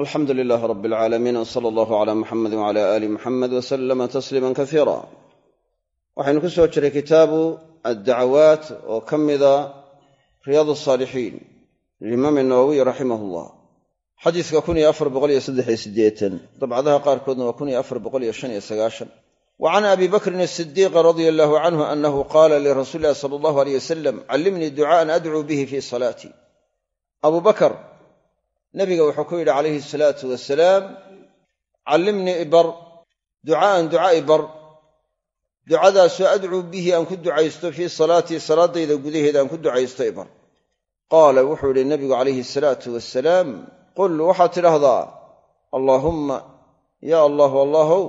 alxamdu lilaah rab alcaalamiin w sala allahu cala muxamedi wcala aali muxamed wasalama tasliima kasiira waxaynu ku soo jiray kitaabu addacawaat oo ka mida riyaad asaalixiin limaam nawowiy raximah llah xadiiska dabcadaha qaarkoodna waa wa can abi bakrin asidiiq radia allahu canhu anahu qaala lirasuuli illahi sala allahu aleyh wasalam callimnii ducaaan adcuu bihi fii salaatii nabiga wuxuu ku yidhi calayhi asalaatu wasalaam callimnii ibar ducaaan duca ibar. Ducadaasoo adcuu bihi aan ku ducaysto fii salaatii salaadayda gudaheeda aan ku ducaysto ibar. Qaala wuxuu yidhi nabigu calayhi asalaatu wasalaam qul waxaad tidhaahdaa allaahumma yaa allahu allahow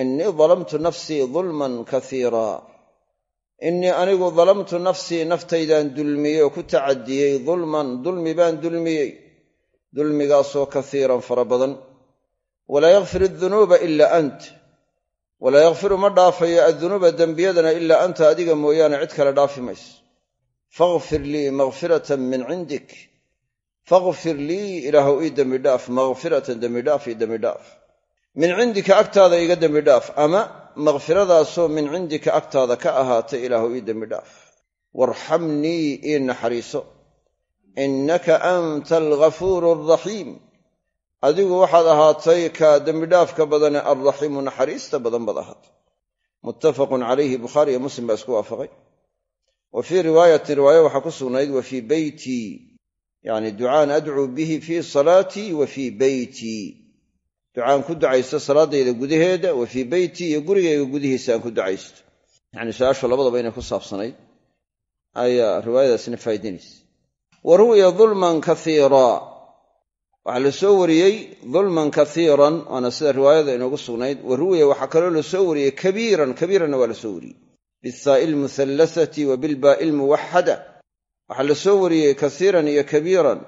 innii dalamtu nafsii dulman kaiira innii anigu dalamtu nafsii naftaydaan dulmiyey oo ku tacadiyey dulman dulmi baan dulmiyey dulmigaasoo kaiiran fara badan. Walaa yakfir adunuuba ilaa ant. Walaa yakfiru ma dhaafayo addunuuba dembiyadana ilaa anta adiga mooyaane cid kale dhaafi mayso faghfir lii makfiratan min cindik. Faghfir lii ilaahu ii dembidhaaf makfiratan dembidhaaf ii dembidhaaf min cindika agtaada iga dembidhaaf ama makfiradaasoo min cindika agtaada ka ahaatay ilaahu ii dembidhaaf waarxamnii ii naxariiso innaka anta alghafuuru alraxiim adigu waxaad ahaatay ka dembidhaafka badane alraxiimu naxariista badan baad ahaatay. Muttafaqun calayhi bukhaari iyo muslim baa isku waafaqay. Wa fii riwaayatin riwaayo waxaa ku sugnayd wa fii beytii yacni ducaan adcuu bihi fii salaatii wa fii beytii ducaan ku ducaysto salaadayda gudaheeda wa fii beytii iyo gurigayga gudihiisa aan ku ducaysto. Yacni su'aashu labadaba inay ku saabsanayd. Ayaa riwaayadaasina faa'idaynaysa wa ruwiya dulman kaiira waxaa la soo wariyey dulman kaiiran waana sida riwaayada inoogu sugnayd. Wa ruwiya waxaa kaloo la soo wariyey kabiiran kabiiranna waa la soo wariyey. Bihaai almuhallasati wa bilbaa'i almuwaxada waxaa la soo wariyey kaiiran iyo kabiiran.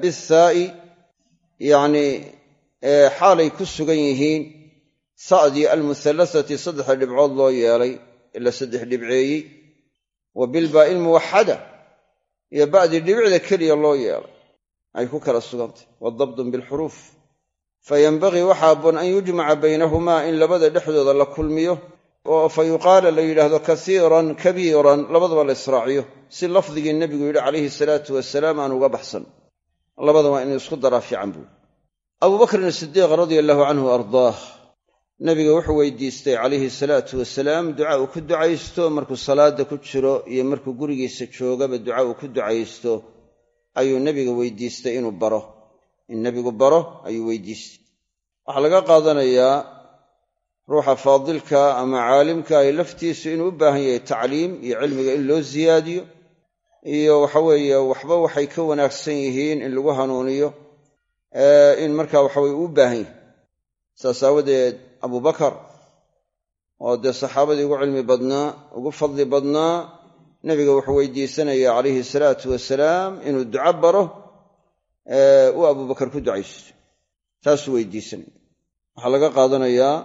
Bihaa'i yacni xaalay ku sugan yihiin. Sa'dii almuhallasati saddexda dhibcood loo yeelay ila saddex dhibceeyey wa bilbaa'i almuwaxada iyo ba'dii dhibicda keliya loo yeelay. Ay ku kala sugantay. Wadabdun bilxuruuf fa yenbagii waxaa aboon an yujmaca baynahumaa in labada dhexdooda la kulmiyo oo fa yuqaala la yidhaahdo kasiiran kabiiran labadaba la israaciyo. Si lafdigii nebigu yidhi calayhi salaatu wasalaam aan uga baxsan. Labada waa inuu isku daraa fiican buuri abuu bakrin sidiiq radia allahu canhu ardaah nebiga wuxuu weydiistay calayhi salaatu wasalaam duca uu ku ducaysto markuu salaada ku jiro iyo markuu gurigiisa joogaba duca uu ku ducaysto ayuu nebiga weydiistay inuu baro. In nebigu baro ayuu weydiistay. Waxaa laga qaadanayaa ruuxa faadilka ama caalimka ay laftiisu inuu u baahan yahay tacliim iyo cilmiga in loo siyaadiyo iyo waxaweeye waxba waxay ka wanaagsan yihiin in lagu hanuuniyo in markaa waxaweye uu baahan yahay. Saas aawadeed abubakar oo dee saxaabadii ugu cilmi badnaa ugu fadli badnaa nebiga wuxuu weydiisanaya calayhi salaatu wasalaam inuu duco baro uu abubakar ku ducaysto. Taasuu weydiisanaya waxaa laga qaadanayaa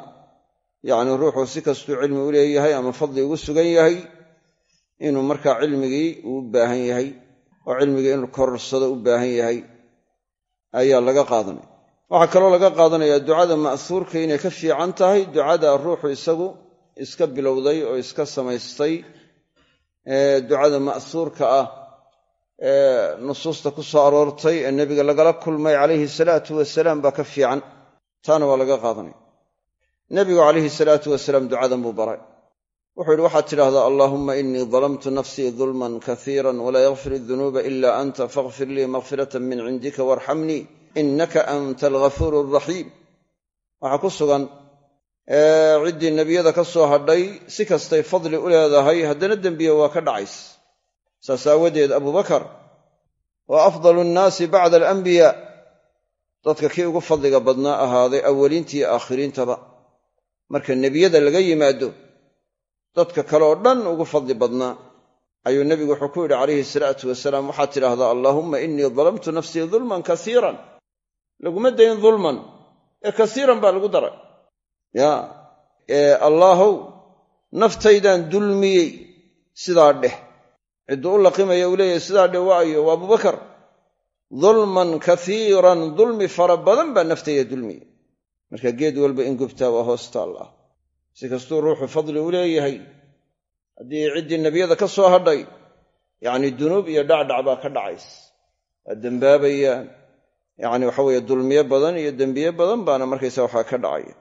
yacni ruuxuu si kastuu cilmi u leeyahay ama fadli ugu sugan yahay inuu markaa cilmigii uu baahan yahay oo cilmigii inuu kororsado u baahan yahay ayaa laga qaadanaya waxaa kaloo laga qaadanayaa ducada ma'huurka inay ka fiican tahay. Ducada ruuxu isagu iska bilowday oo iska samaystay ducada ma'huurka ah ee nusuusta ku soo aroortay ee nebiga lagala kulmay calayhi salaatu wasalaam baa ka fiican. Taana waa laga qaadanaya. Nebigu calayhi salaatu wasalaam ducadan buu baray. Wuxuu yidhi waxaad tidhahdaa allaahumma innii dalamtu nafsii dulman kaiiran walaa yakfir adunuuba ila anta fakhfir lii makfiratan min cindika waarxamnii innaka anta alghafuuru alraxiim waxaa ku sugan ciddii nebiyada ka soo hadhay si kastay fadli u leedahay haddana dembiye waa ka dhacays saas aawadeed abubakar waa afdalu nnaasi bacda alambiyaa dadka kii ugu fadliga badnaa ahaaday awwaliintiiyo aakhiriintaba. Marka nebiyada laga yimaado dadka kale oo dhan ugu fadli badnaa. Ayuu nebigu wuxuu ku yidhi calayhi salaatu wasalaam waxaad tidhaahdaa allaahumma innii dalamtu nafsii dulman kasiiran laguma dayn dulman. Ee kasiiran baa lagu daray. Ya allaahow naftaydaan dulmiyey sidaa dheh. Cidduu u laqimaya uu leeyahay sidaa dheh waayo waa abubakar. Dulman kaiiran dulmi fara badan baa naftayda dulmiya marka geed walba in gubtaa waa hoos taal ah. Si kastuu ruuxu fadli u leeyahay haddii ciddii nebiyada ka soo hadhay yacnii dunuub iyo dhacdhac baa ka dhacays waa dembaabayaan yacni waxa weeye dulmiyo badan iyo dembiye badan baana markaysa waxaa ka dhacaya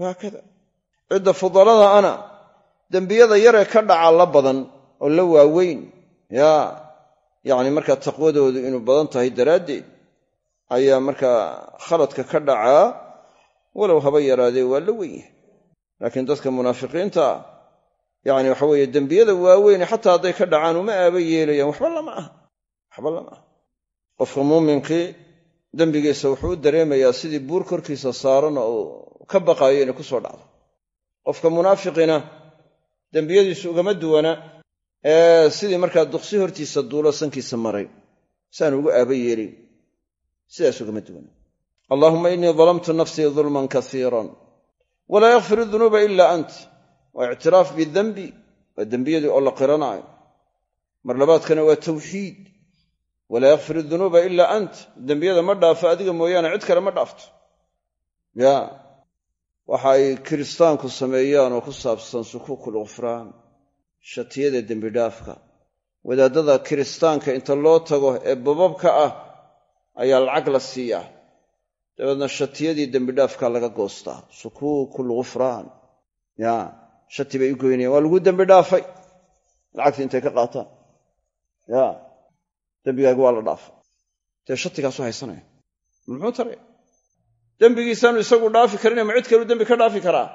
wahaakada cidda fudalada ana dembiyada yaree ka dhaca la badan oo la waaweyn. Yaa yacni markaa taqwadoodu inuu badan tahay daraaddeed ayaa markaa khaladka ka dhacaa walow haba yaraadee waa la weyn yahay. Laakiin dadka munaafiqiinta ah yacni waxa weeye dembiyada waaweyne xataa hadday ka dhacaan uma aaba yeelayaan waxba lama aha. Waxba lama aha. Qofka muuminkii dembigiisa wuxuu u dareemayaa sidii buur korkiisa saaran oo ka baqaayo inay ku soo dhacdo. Qofka munaafiqina dembiyadiisu ugama duwana ee sidii markaa duqsi hortiisa duulo sankiisa maray saanu ugu aaba yeelin sidaas ugama duwana. Allaahuma innii dalamtu nafsii dulman kasiiran walaa yakfir dunuuba ila ant waa ictiraaf bidembi waa dembiyadii oo la qiranaayo mar labaadkana waa tawxiid walaa yakfir dunuuba ilaa ant. Dembiyada ma dhaafo adiga mooyaane cid kale ma dhaafto. Ya waxa ay kiristaanku sameeyaan oo ku saabsan sukuukul ghufraan shatiyada dembidhaafka wadaadada kiristaanka inta loo tago ee bababka ah ayaa lacag la siiyaa dabeedna shatiyadii dembidhaafka laga goostaa sukuukul ghufraan. Ya shati bay u goynayaan waa lagu dembi dhaafay. Lacagtii intay ka qaataan dembigaaga waa la dhaafa dee shatigaasu haysanaya muxuu taraya dembigiisaanu isagu dhaafi karin ma cid kaluu dembi ka dhaafi karaa?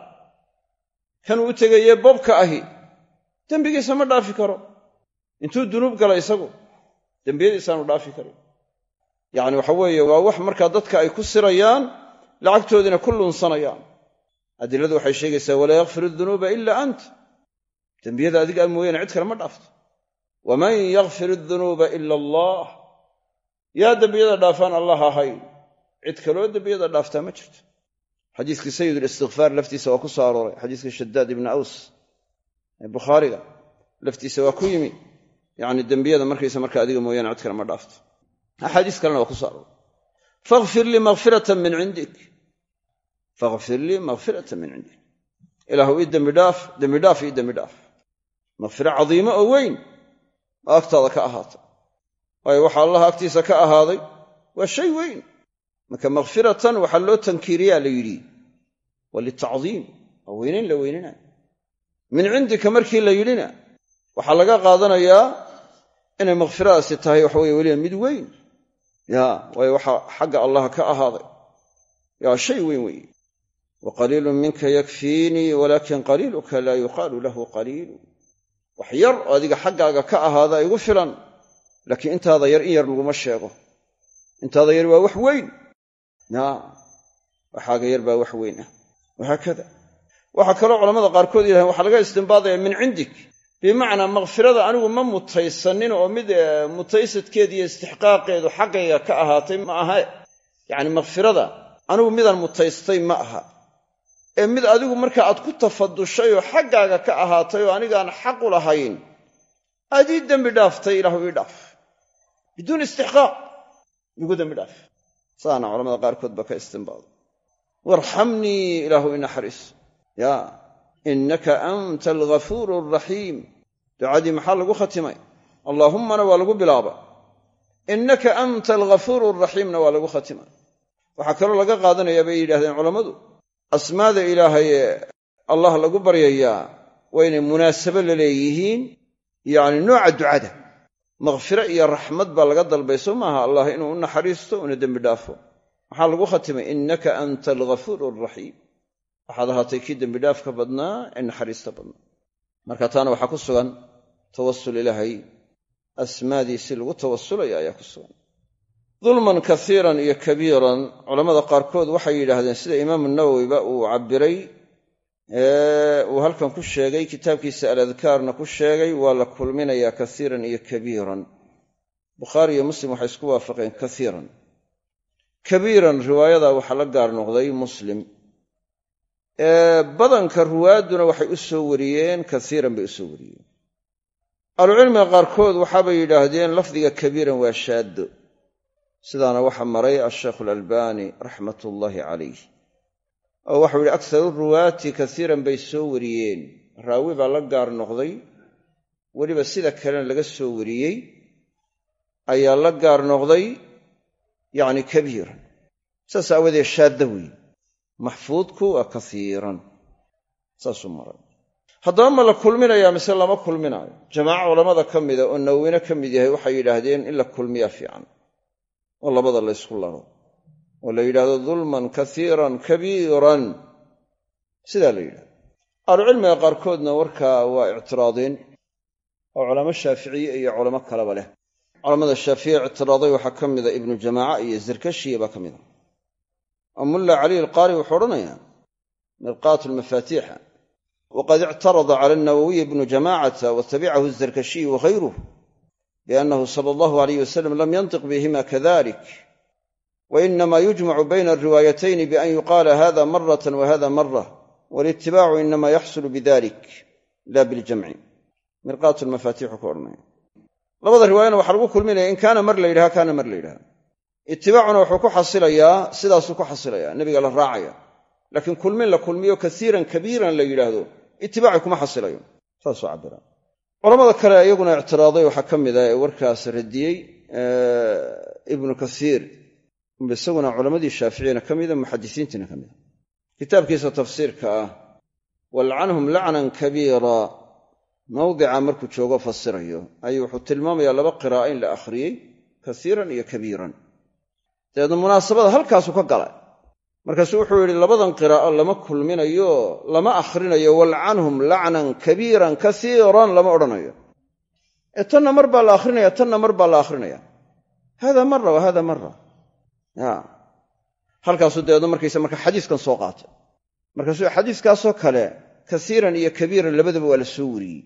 Kanuu u tegayee bobka ahi dembigiisa ma dhaafi karo. Intuu dunuub gala isagu dembiyadiisaanu dhaafi karin. Yacni waxa weeye waa wax markaa dadka ay ku sirayaan lacagtoodiina ku lunsanayaan adiladu waxay sheegaysaa walaa yakfir dunuuba ila ant. Dembiyada adiga mooyaane cid kale ma dhaafto waman yakfir dunuuba ila allah yaa dembiyada dhaafaan allah ahayn cid kaloo dembiyada dhaaftaa ma jirto xadiiskii sayidulistikfaar laftiisa waa ku soo arooray xadiiskii shadaad ibni aws ee bukhaariga laftiisa waa ku yimi yacni dembiyada markaysa marka adiga mooyaane cid kale ma dhaafto axaadiis kalena waa ku soo arooray fakfir lii makfiratan min cindik fakfir lii makfiratan min cindik ilaahu ii dembidhaaf dembidhaaf ii dembidhaaf makfiro cadiimo oo weyn oo agtaada ka ahaata waayo waxa allah agtiisa ka ahaaday waa shay weyn. Marka makfiratan waxaa loo tankiiriyaa la yidhi waa litacdiim waa weynayn la weynanayo min cindika markii la yidhina waxaa laga qaadanayaa inay makfiradaasi tahay waxa weye weliba mid weyn. Ya waayo waxaa xagga allah ka ahaaday. Yaa shay weyn weeye. Wa minka yakfiinii walaakin qaliiluka laa yuqaalu lahu qaliilu wax yar oo adiga xaggaaga ka ahaada igu filan laakiin intaada yar in yar laguma sheego. Intaada yar waa wax weyn. Ya waxaaga yar baa wax weyn ah. Wahaakada waxaa kaloo culamada qaarkood yidhahdeen waxaa laga istimbaadaya min cindik. Bimacnaa makfirada anigu ma mutaysanin oo mid mutaysadkeed iyo istixqaaqeedu xaggayga ka ahaatay ma aha. Yacni makfirada anigu midaan mutaystay ma aha ee mid adigu marka aad ku tafadushay oo xaggaaga ka ahaatay oo anigaan xaq u lahayn aad ii dembi dhaaftay ilaahu ii dhaaf. Biduun istixqaaq. Igu dembi dhaaf. Saana culamada qaarkood baa ka istimbaada waarxamnii ilaahu i naxariis. Ya innaka anta alghafuuru alraxiim ducadii maxaa lagu khatimay? Allaahummana waa lagu bilaaba innaka anta alghafuuru alraxiimna waa lagu khatimay. Waxaa kaloo laga qaadanayaa bay yidhahdeen culammadu asmaada ilaahay ee allah lagu baryayaa waa inay munaasabo la leeyihiin yacni nooca ducada. Makfiro iyo raxmad baa laga dalbay soo maaha allah inuu u naxariisto una dembi dhaafo. Maxaa lagu khatimay innaka anta alghafuuru alraxiim waxaad ahaatay kii dembidhaafka badnaa ee naxariista badnaa. Marka taana waxaa ku sugan tawasul ilaahay. Asmaadiisii lagu tawasulaya ayaa ku sugan dulman kaiiran iyo kabiiran culammada qaarkood waxay yidhaahdeen sida imaamu nawowiba uu cabbiray uu halkan ku sheegay kitaabkiisa aladkaarna ku sheegay waa la kulminayaa kaiiran iyo kabiiran. Bukhaari iyo muslim waxay isku waafaqeen kaiiran kabiiran riwaayada waxaa la gaar noqday muslim. Badanka ruwaadduna waxay u soo wariyeen kaiiran bay u soo wariyeen. Ahlucilmiga qaarkood waxaabay yidhaahdeen lafdiga kabiiran waa shaaddo sidaana waxa maray asheekhu alalbani raxmat ullaahi calayh oo waxau yihi akharu ruwaati kasiiran bay soo wariyeen. Raawi baa la gaar noqday. Weliba sida kalena laga soo wariyey ayaa la gaar noqday yacni kabiiran. Saas aawadeed shaadda weeye maxfuudku waa kasiiran saasuu maray. Haddaba ma la kulminayaa mise lama kulminaayo jamaaco culammada ka mida oo nawowine ka mid yahay waxay yidhaahdeen in la kulmiyaa fiican oo labada la ysku laro oo la yidhahdo dulman kasiiran kabiiran. Sidaa la yidhahdo ahlucilmiga qaarkoodna warkaa waa ictiraadeen oo culamo shaaficiye iyo culamo kaleba leh. Culamada shaaficiye ictiraaday waxaa ka mida ibnu jamaaca iyo zarkashiya baa ka mida oo mulla caliy alqaari wuxuu odhanayaa mirqaatu lmafaatiixa waqad ictarada cala alnawowiyi ibnu jamacata wa tabicahu azarkashiyu wahayruh biannahu sala allahu alayh wasalam lam yantiq bihima kadalik wa inama yujmacu bayna alriwaayatayni bian yuqaala hada maratan wa hada marah walitibaacu inama yaxsulu bidalik la biljamci mirqaatu lmafaatixu ka odhanaya labada riwaayana waxaa lagu kulminaya in kaana mar la yidhaha kaana mar la yidhaha itibaacuna wuxuu ku xasilayaa sidaasuu ku xasilayaa nebiga la raacaya laakiin kulmin la kulmiyo kasiiran kabiiran la yidhaahdo itibaaci kuma xasilayo culamada kale iyaguna ictiraaday waxaa ka mid a ee warkaas radiyey ibnu kasiir isaguna culammadii shaaficiyana ka mida muxadisiintiina ka mida kitaabkiisa tafsiirka ah walcanhum lacnan kabiira. Mawdica markuu joogo fasirayo ayuu wuxuu tilmaamayaa laba qiraa'a in la akhriyey kasiiran iyo kabiiran dabeedna munaasabada halkaasuu ka galay markaasuu wuxuu yidhi labadan qiraa'o lama kulminayo lama akhrinayo walcanhum lacnan kabiiran kasiiran lama odhanayo. Ee tanna mar baa la akhrinaya tanna mar baa la akhrinaya. Hada mara wa hada mara halkaasuu dabeedna markaysa marka xadiiskan soo qaatay. Markaasuu xadiiskaasoo kale kasiiran iyo kabiiran labadaba waa la soo wariyey.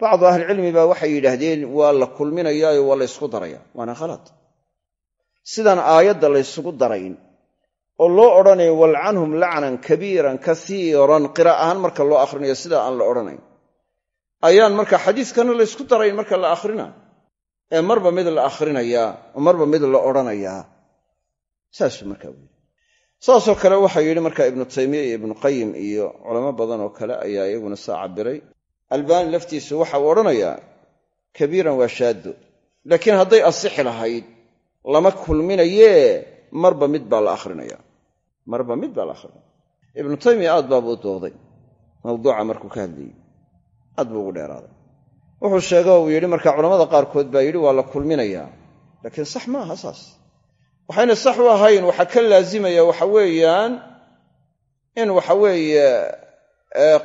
Bacdu ahlicilmi baa waxay yidhaahdeen waa la kulminayaayo waa la ysku daraya waana khalad. Sidaan aayadda laysugu darayn oo loo odhanayo walcanhum lacnan kabiiran kasiiran qira' ahaan marka loo akhrinayo sidaa aan la odhanayn. Ayaan marka xadiiskana laysku darayn marka la akhrina. Ee marba mid la akhrinayaa marba mid la odhanayaa. Saasuu markaa weyli saasoo kale waxaa yidhi marka ibnu taymiya iyo ibnu qayim iyo culamo badan oo kale ayaa iyaguna saa cabiray albaani laftiisu waxa uu odhanayaa kabiiran waa shaaddo. Laakiin hadday asixi lahayd lama kulminayee marba mid baa la akhrinaya marba mid baa la akhrinaya ibnu taymiya aad baabuu dooday mawduuca markuu ka hadlayey aad buu ugu dheeraaday. Wuxuu sheega uu yidhi marka culamada qaarkood baa yidhi waa la kulminayaa. Laakiin sax ma aha saas. Waxayna sax u ahayn waxaa ka laazimaya waxa weeyaan in waxa weeye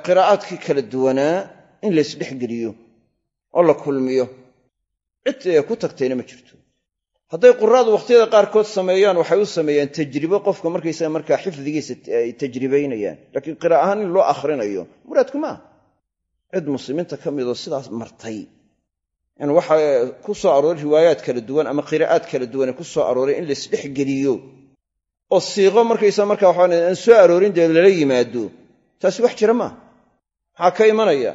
qiraa'aadkii kala duwanaa in laysdhexgeliyo oo la kulmiyo. Cid ku tagtayna ma jirto hadday quraadu wakhtiyada qaarkood sameeyaan waxay u sameeyaan tajribo. Qofka markaysaga markaa xifdigiisa ay tajribaynayaan. Laakiin qira' ahaan in loo akhrinayo muraadku maaha cid muslimiinta ka midoo sidaas martay. In waxa ku soo arooray riwaayaad kala duwan ama qiraa'aad kala duwane ku soo arooray in laysdhexgeliyo oo siiqo markaysa markaa waxaan aan soo aroorin dee lala yimaado. Taasi wax jira maaha maxaa ka imanaya.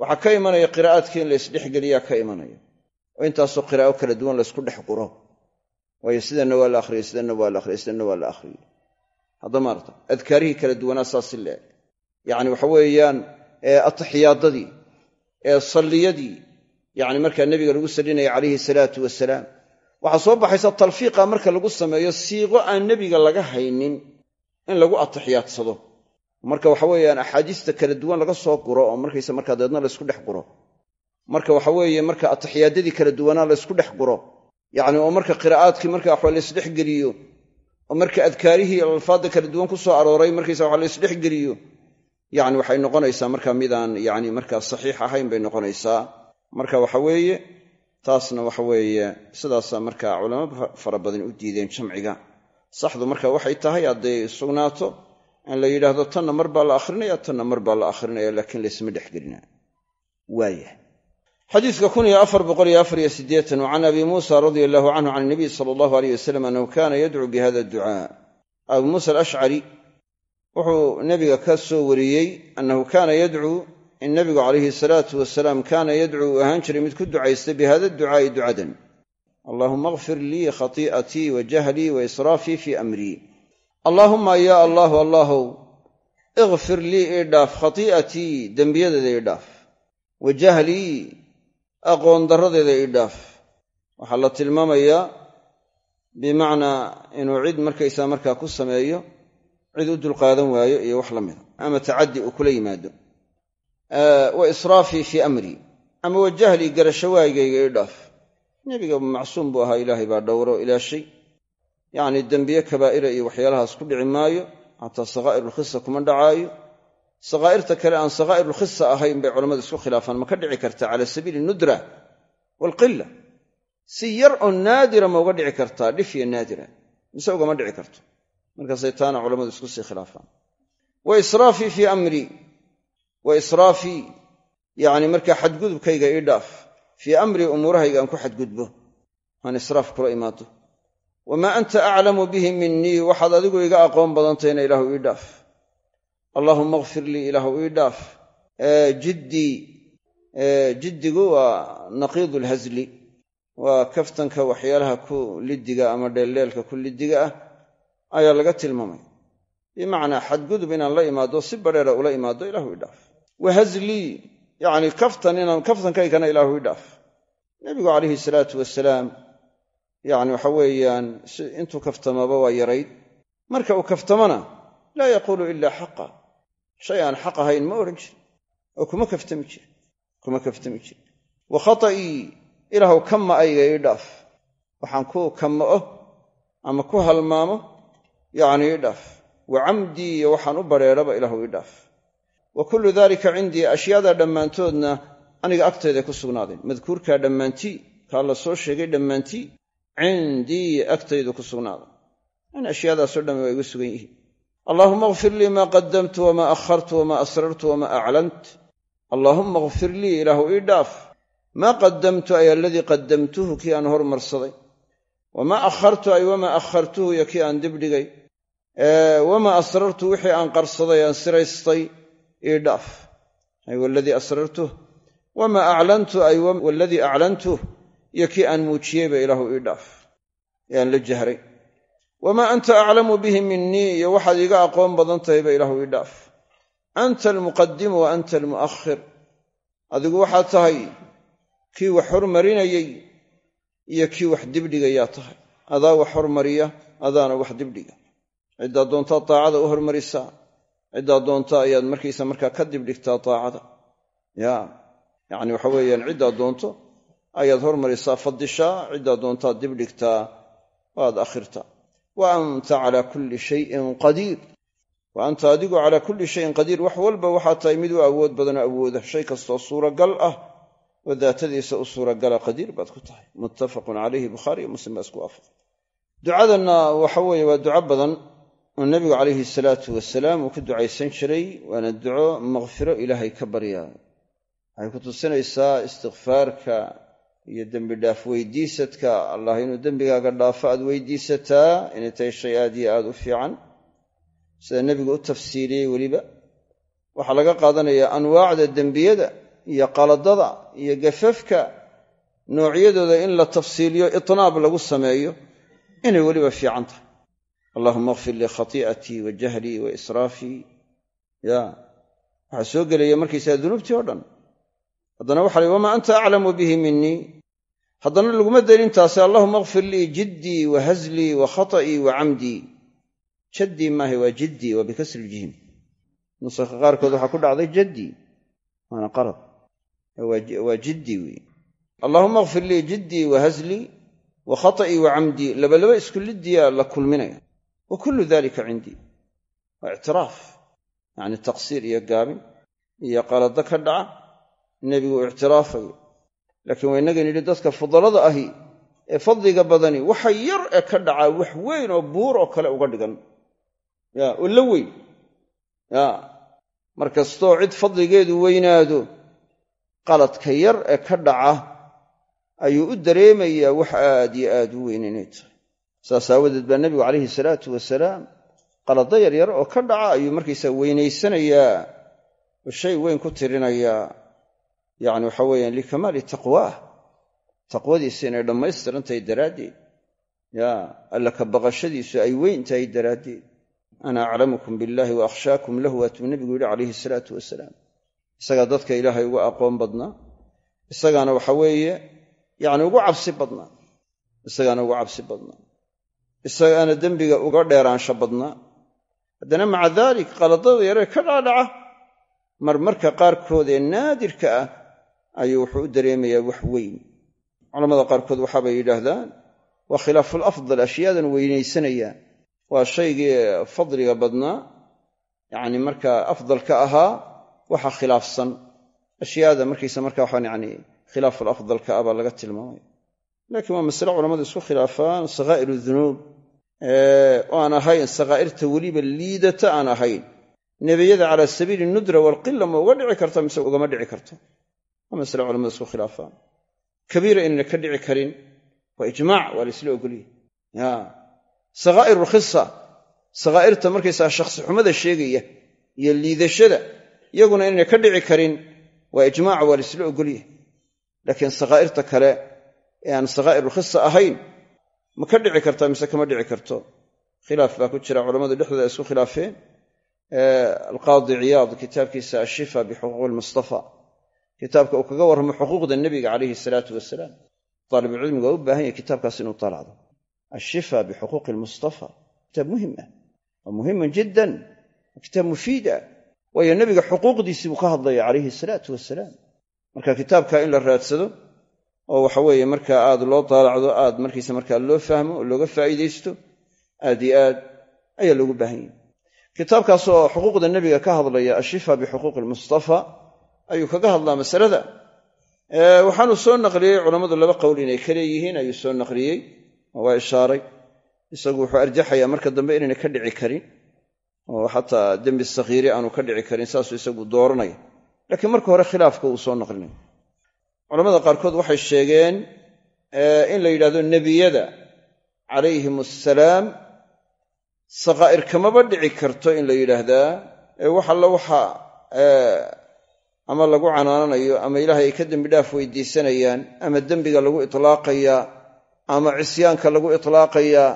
Waxaa ka imanaya qiraa'aadkii in laysdhexgeliyaa ka imanaya. Oo intaasoo qiraa'o kala duwan laysku dhex quro waayo sidanna waa la akhriyey sidanna waa la akhriyey sidanna waa la akhriyey hadda maarata adkaarihii kala duwanaa saas si leeg. Yacni waxa weeyaan ataxiyaadadii ee salliyadii yacni markaa nebiga lagu sallinaya calayhi salaatu wasalaam waxaa soo baxaysa talfiiqa marka lagu sameeyo siiqo aan nebiga laga haynin in lagu atixiyaadsado marka waxa weeyaan axaadiista kala duwan laga soo guro oo markaysa markaa dabeedna laysku dhex guro marka waxa weeye marka atixiyaadadii kala duwanaa laysku dhex guro yacni oo marka qiraa'aadkii marka waxa laysdhex geliyo oo marka adkaarihii alfaadda kala duwan ku soo arooray markaysa waxa laysdhex geliyo yacni waxay noqonaysaa marka midaan yacni markaa saxiix ahayn bay noqonaysaa. Marka waxa weeye taasna waxa weeye sidaasaa marka culamo fara badan u diideen jamciga. Saxdu marka waxay tahay hadday sugnaato in la yidhaahdo tanna mar baa la akhrinaya tanna mar baa la akhrinaya laakiin laysma dhexgelina waaya xadiiska kun iyo afar boqol iyo afar iyo siddeetan wa abi muusa radia allahu canhu can inabiy sala allahu aleyh wasalam annahu kaana yadcuu bi hada ducaa. Abu muusa alashcari wuxuu nebiga ka soo wariyey annahu kaana yadcuu in nebigu calayhi salaatu wasalaam kaana yadcuu uu ahaan jiray mid ku ducaysta bi hada ducadan. Allaahuma akfir lii khatii'atii wa jahlii wa israafii fii amrii. Allaahumma yaa allaahu allaahow ikfir lii ii dhaaf khatii'atii dembiyadeeda ii dhaaf. Wa jahlii aqoon darradeeda ii dhaaf. Waxaa la tilmaamayaa bimacnaa inuu cid markaysaa markaa ku sameeyo cid u dulqaadan waayo iyo wax la mida ama tacaddi uu kula yimaado. Wa israafii fii amrii ama wa jahlii garasho waayigayga ii dhaaf. Nebiga macsuum buu ahaa ilaahay baa dhowro ilaashay. Yacni dembiye kabaa'ira iyo waxyaalahaas ku dhici maayo xataa sakhaa'irulkhisa kuma dhacaayo sakhaa'irta kale aan sakhaa'irulkhisa ahayn bay culammadu isku khilaafaan. Ma ka dhici kartaa cala sabiili nudra waalqila si yar oo naadira ma uga dhici kartaa dhif iyo naadira. Mise ugama dhici karto. Markaasay taana culammadu isku sii khilaafaan. Wa israafii fii amrii wa israafii yacni markaa xadgudubkayga ii dhaaf. Fii amrii umuurahayga aan ku xadgudbo. Aan israaf kula imaado. Wamaa anta aclamu bihi minii waxaad adigu iga aqoon badantayna ilaahu ii dhaaf allaahuma akfir lii ilaahu ii dhaaf. Jiddii jiddigu waa naqiidu lhasli waa kaftanka waxyaalaha ku liddiga ama dheeldheelka ku liddiga ah ayaa laga tilmaamay. Bimacnaa xadgudub inaan la imaado si badheera ula imaado ilaahu ii dhaaf. Wa hazlii yacni kaftan inaan kaftankaygana ilaahu ii dhaaf. Nebigu calayhi salaatu wasalaam yacni waxa weeyaan intuu kaftamaba waa yarayd. Marka uu kaftamana laa yaquulu ilaa xaqa shay aan xaq ahayn ma odhan jirin. Oo kuma kaftami jirin kuma kaftami jirin. Wa khata'ii ilaahu kama ayga ii dhaaf. Waxaan ku kama'o ama ku halmaamo yacni ii dhaaf. Wa camdii iyo waxaan u badrheeraba ilaahu ii dhaaf. Wa kullu daalika cindii ashyaadaa dhammaantoodna aniga agtayday ku sugnaadeen. Madkuurkaa dhammaantii kaa la soo sheegay dhammaantii cindii agtaydu ku sugnaaday in ashyaadaasoo dhamme waa igu sugan yihiin allaahuma akfir lii maa qadamtu wamaa akhartu wamaa asrartu wamaa aclant allaahumma akfir lii ilaahu ii dhaaf. Maa qadamtu ay aladii qadamtuhu kii aan hormarsaday. Wamaa akhartu ay wamaa akhartuhu iyo kii aan dibdhigay wamaa asrartu wixii aan qarsaday aan siraystay ii dhaaf. Ay waladii asrartuh wamaa aclantu ay waladii aclantuh iyo kii aan muujiyeyba ilaahu ii jahray wamaa anta aclamu bihi minii iyo waxaad iiga aqoon badan tahayba ilaahu ii dhaaf. Anta almuqadimu wa anta almu'akhir adigu waxaad tahay kii wax hormarinayey iyo kii wax dibdhigayaa tahay. Adaa wax hormariya adaana wax dibdhiga ciddaad doontaa taacada u hormarisaa ciddaad doonta ayaad markaysa markaa ka dibdhigtaa taacada. Ya yacni waxa weeyaan ciddaad doonto ayaad hormarisaa fadishaa ciddaad doontaad dibdhigtaa waad akhirtaa wa anta calaa kulli shayin qadiir. Wa anta adigu calaa kulli shayin qadiir. Wax walba waxaa tahay mid u awood badanoo awooda. Shay kastoo suuragal ah oo daatadiisa u suuragala qadiir baad ku tahay. Muttafaqun calayhi bukhaari iyo muslim baa isku waafaqay. Ducadanna waxa weeye waa duco badan oo nebigu calayhi salaatu wasalaam uu ku ducaysan jiray waana duco makfiro ilaahay ka baryaa waxay ku tusinaysaa istikfaarka iyo dembi dhaaf weydiisadka allah inuu dembigaaga dhaafo aad weydiisataa inay tahay shay aad iyo aad u fiican. Sida nebigu u tafsiiliyey weliba waxaa laga qaadanayaa anwaacda dembiyada iyo qaladada iyo gafafka noocyadooda in la tafsiiliyo itnaab lagu sameeyo inay weliba fiican tahay. Allahuma akfir lii khatii'atii wa jahlii wa israafii ya waxaa soo gelaya markaysaga dunuubtii oo dhan haddana waxa la wamaa anta aclamu bihi minii haddana laguma dalintaasi allahuma akfir lii jiddii wa hazlii wa khata'ii wa camdii. Jaddii maaha waa jiddii waa bikasri jiim nusakha qaarkood waxaa ku dhacday jaddii waana qalad waa jiddii wey allaahuma akfir lii jiddii wa hazlii wa khata'ii wa camdii. Labalaba isku liddiyaa la kulminaya. Wa kullu dalika cindii waa ictiraaf yacni taqsiir iyo gaabin iyo qalado ka dhaca nebigu uu ictiraafayo laakiin waa innaga nidhi dadka fudalada ahi ee fadliga badani waxa yar ee ka dhacaa wax weyn oo buur oo kale uga dhigan. Ya oo la weyn. Ya mar kastoo cid fadligeedu weynaado qaladka yar ee ka dhaca ayuu u dareemayaa wax aad iyo aad u weyn inay tahay. Saas aawadeed baa nebigu calayhi salaatu wasalaam qalado yaryar oo ka dhaca ayuu markaysaa weynaysanayaa oo shay weyn ku tirinayaa yacni waxa weeyaan likamaali taqwaah taqwadiisa inay dhammaystirantahay daraaddeed. Yaa alla ka baqashadiisu ay weyn tahay daraaddeed. Ana aclamukum billaahi wa akhshaakum lahu waatuu nebigu yidhi calayhi salaatu wasalaam isagaa dadka ilaahay uga aqoon badnaa. Isagaana waxa weeye yacni ugu cabsi badnaa. Isagaana ugu cabsi badnaa. Isagaana dembiga uga dheeraansho badnaa. Haddana maca daalik qaladada yaree ka dhaadhaca. Marmarka qaarkood ee naadirka ah ayuu wuxuu u dareemayaa wax weyn. Culamada qaarkood waxaabay yidhaahdaan waa khilaaful afdal ashyaadan weynaysanayaan. Waa shaygii fadliga badnaa. Yacni markaa afdalka ahaa waxa khilaafsan. Ashyaada markaysa marka waxaan yani khilaaful afdalka ah baa laga tilmaamaya laakiin waa masale culamadu isku khilaafaan sakhaa'ir dunuub. Oo aan ahayn sakhaa'irta weliba liidata aan ahayn. Nebiyada calaa sabiili nudra waalqila ma uga dhici karta mise ugama dhici karto waa masale culamadu isku khilaafaan kabiira inayna ka dhici karin. Waa ijmaac waa laysla ogolyahy ya. Sakhaa'ir rukhisa sakhaa'irta markaysaa shakhsi xumada sheegaya iyo liidashada iyaguna inayna ka dhici karin waa ijmaac waa laysla ogolyahay laakiin sakhaa'irta kale ee aan sakhaa'ir rukhisa ahayn ma ka dhici kartaa mise kama dhici karto? Khilaaf baa ku jira culammadu dhexdooda ay isku khilaafeen. Alqaadi ciyaad kitaabkiisa ashifa bixuquuqi lmustafa kitaabka uu kaga warramo xuquuqda nebiga calayhi salaatu wasalaam. Taalibucilmiga waa u baahan yahay kitaabkaas inuu talacdo ashifa bixuquuqi lmustafa kitaab muhiim ah. Waa muhiman jiddan. Kitaab mufiid ah. Waayo nebiga xuquuqdiisii buu ka hadlaya calayhi salaatu wasalaam. Marka kitaabka in la raadsado oo waxa weeye markaa aad loo daalacdo aad markiisa markaa loo fahmo oo looga faa'iidaysto aad iyo aad ayaa loogu baahan yahay. Kitaabkaas oo xuquuqda nebiga ka hadlaya ashifa bixuquuqi lmustafa ayuu kaga hadlaa masalada. Waxaanu soo naqliyey culammadu laba qowl inay ka leeyihiin ayuu soo naqliyey waa ishaaray. Isagu wuxuu arjaxayaa marka dambe inayna ka dhici karin oo xataa dembi sakhiiri aanu ka dhici karin saasuu isagu dooranaya laakiin marka hore khilaafka uu soo naqlinay. Culamada qaarkood waxay sheegeen in la yidhahdo nebiyada calayhim assalaam sakhaa'ir kamaba dhici karto in la yidhaahdaa. Ee wax alla waxa ama lagu canaananayo ama ilaahay ay ka dembi dhaaf weydiisanayaan ama dembiga lagu itlaaqayaa ama cisyaanka lagu itlaaqayaa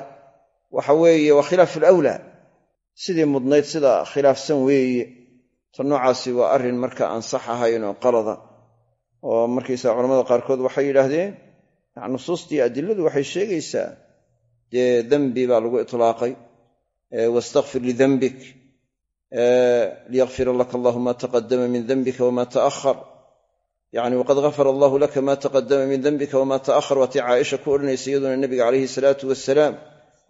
waxa weeye waa khilaaf alawlaa. Sidii mudnayd sida khilaafsan weeye. Ta noocaasi waa arrin marka aan sax ahayn oo qalada oo markaysaa culamada qaarkood waxay yidhaahdeen nusuustii adiladu waxay sheegaysaa dee dembi baa lagu itlaaqay wastakfir lidembik liyakfira laka allahu ma taqadama min dembika wama ta'ahar yani waqad gafara allahu laka ma taqadama min dembika wama ta'ahar waatii caaisha ku odhanaysa iyaduna nebiga calayhi salaatu wasalaam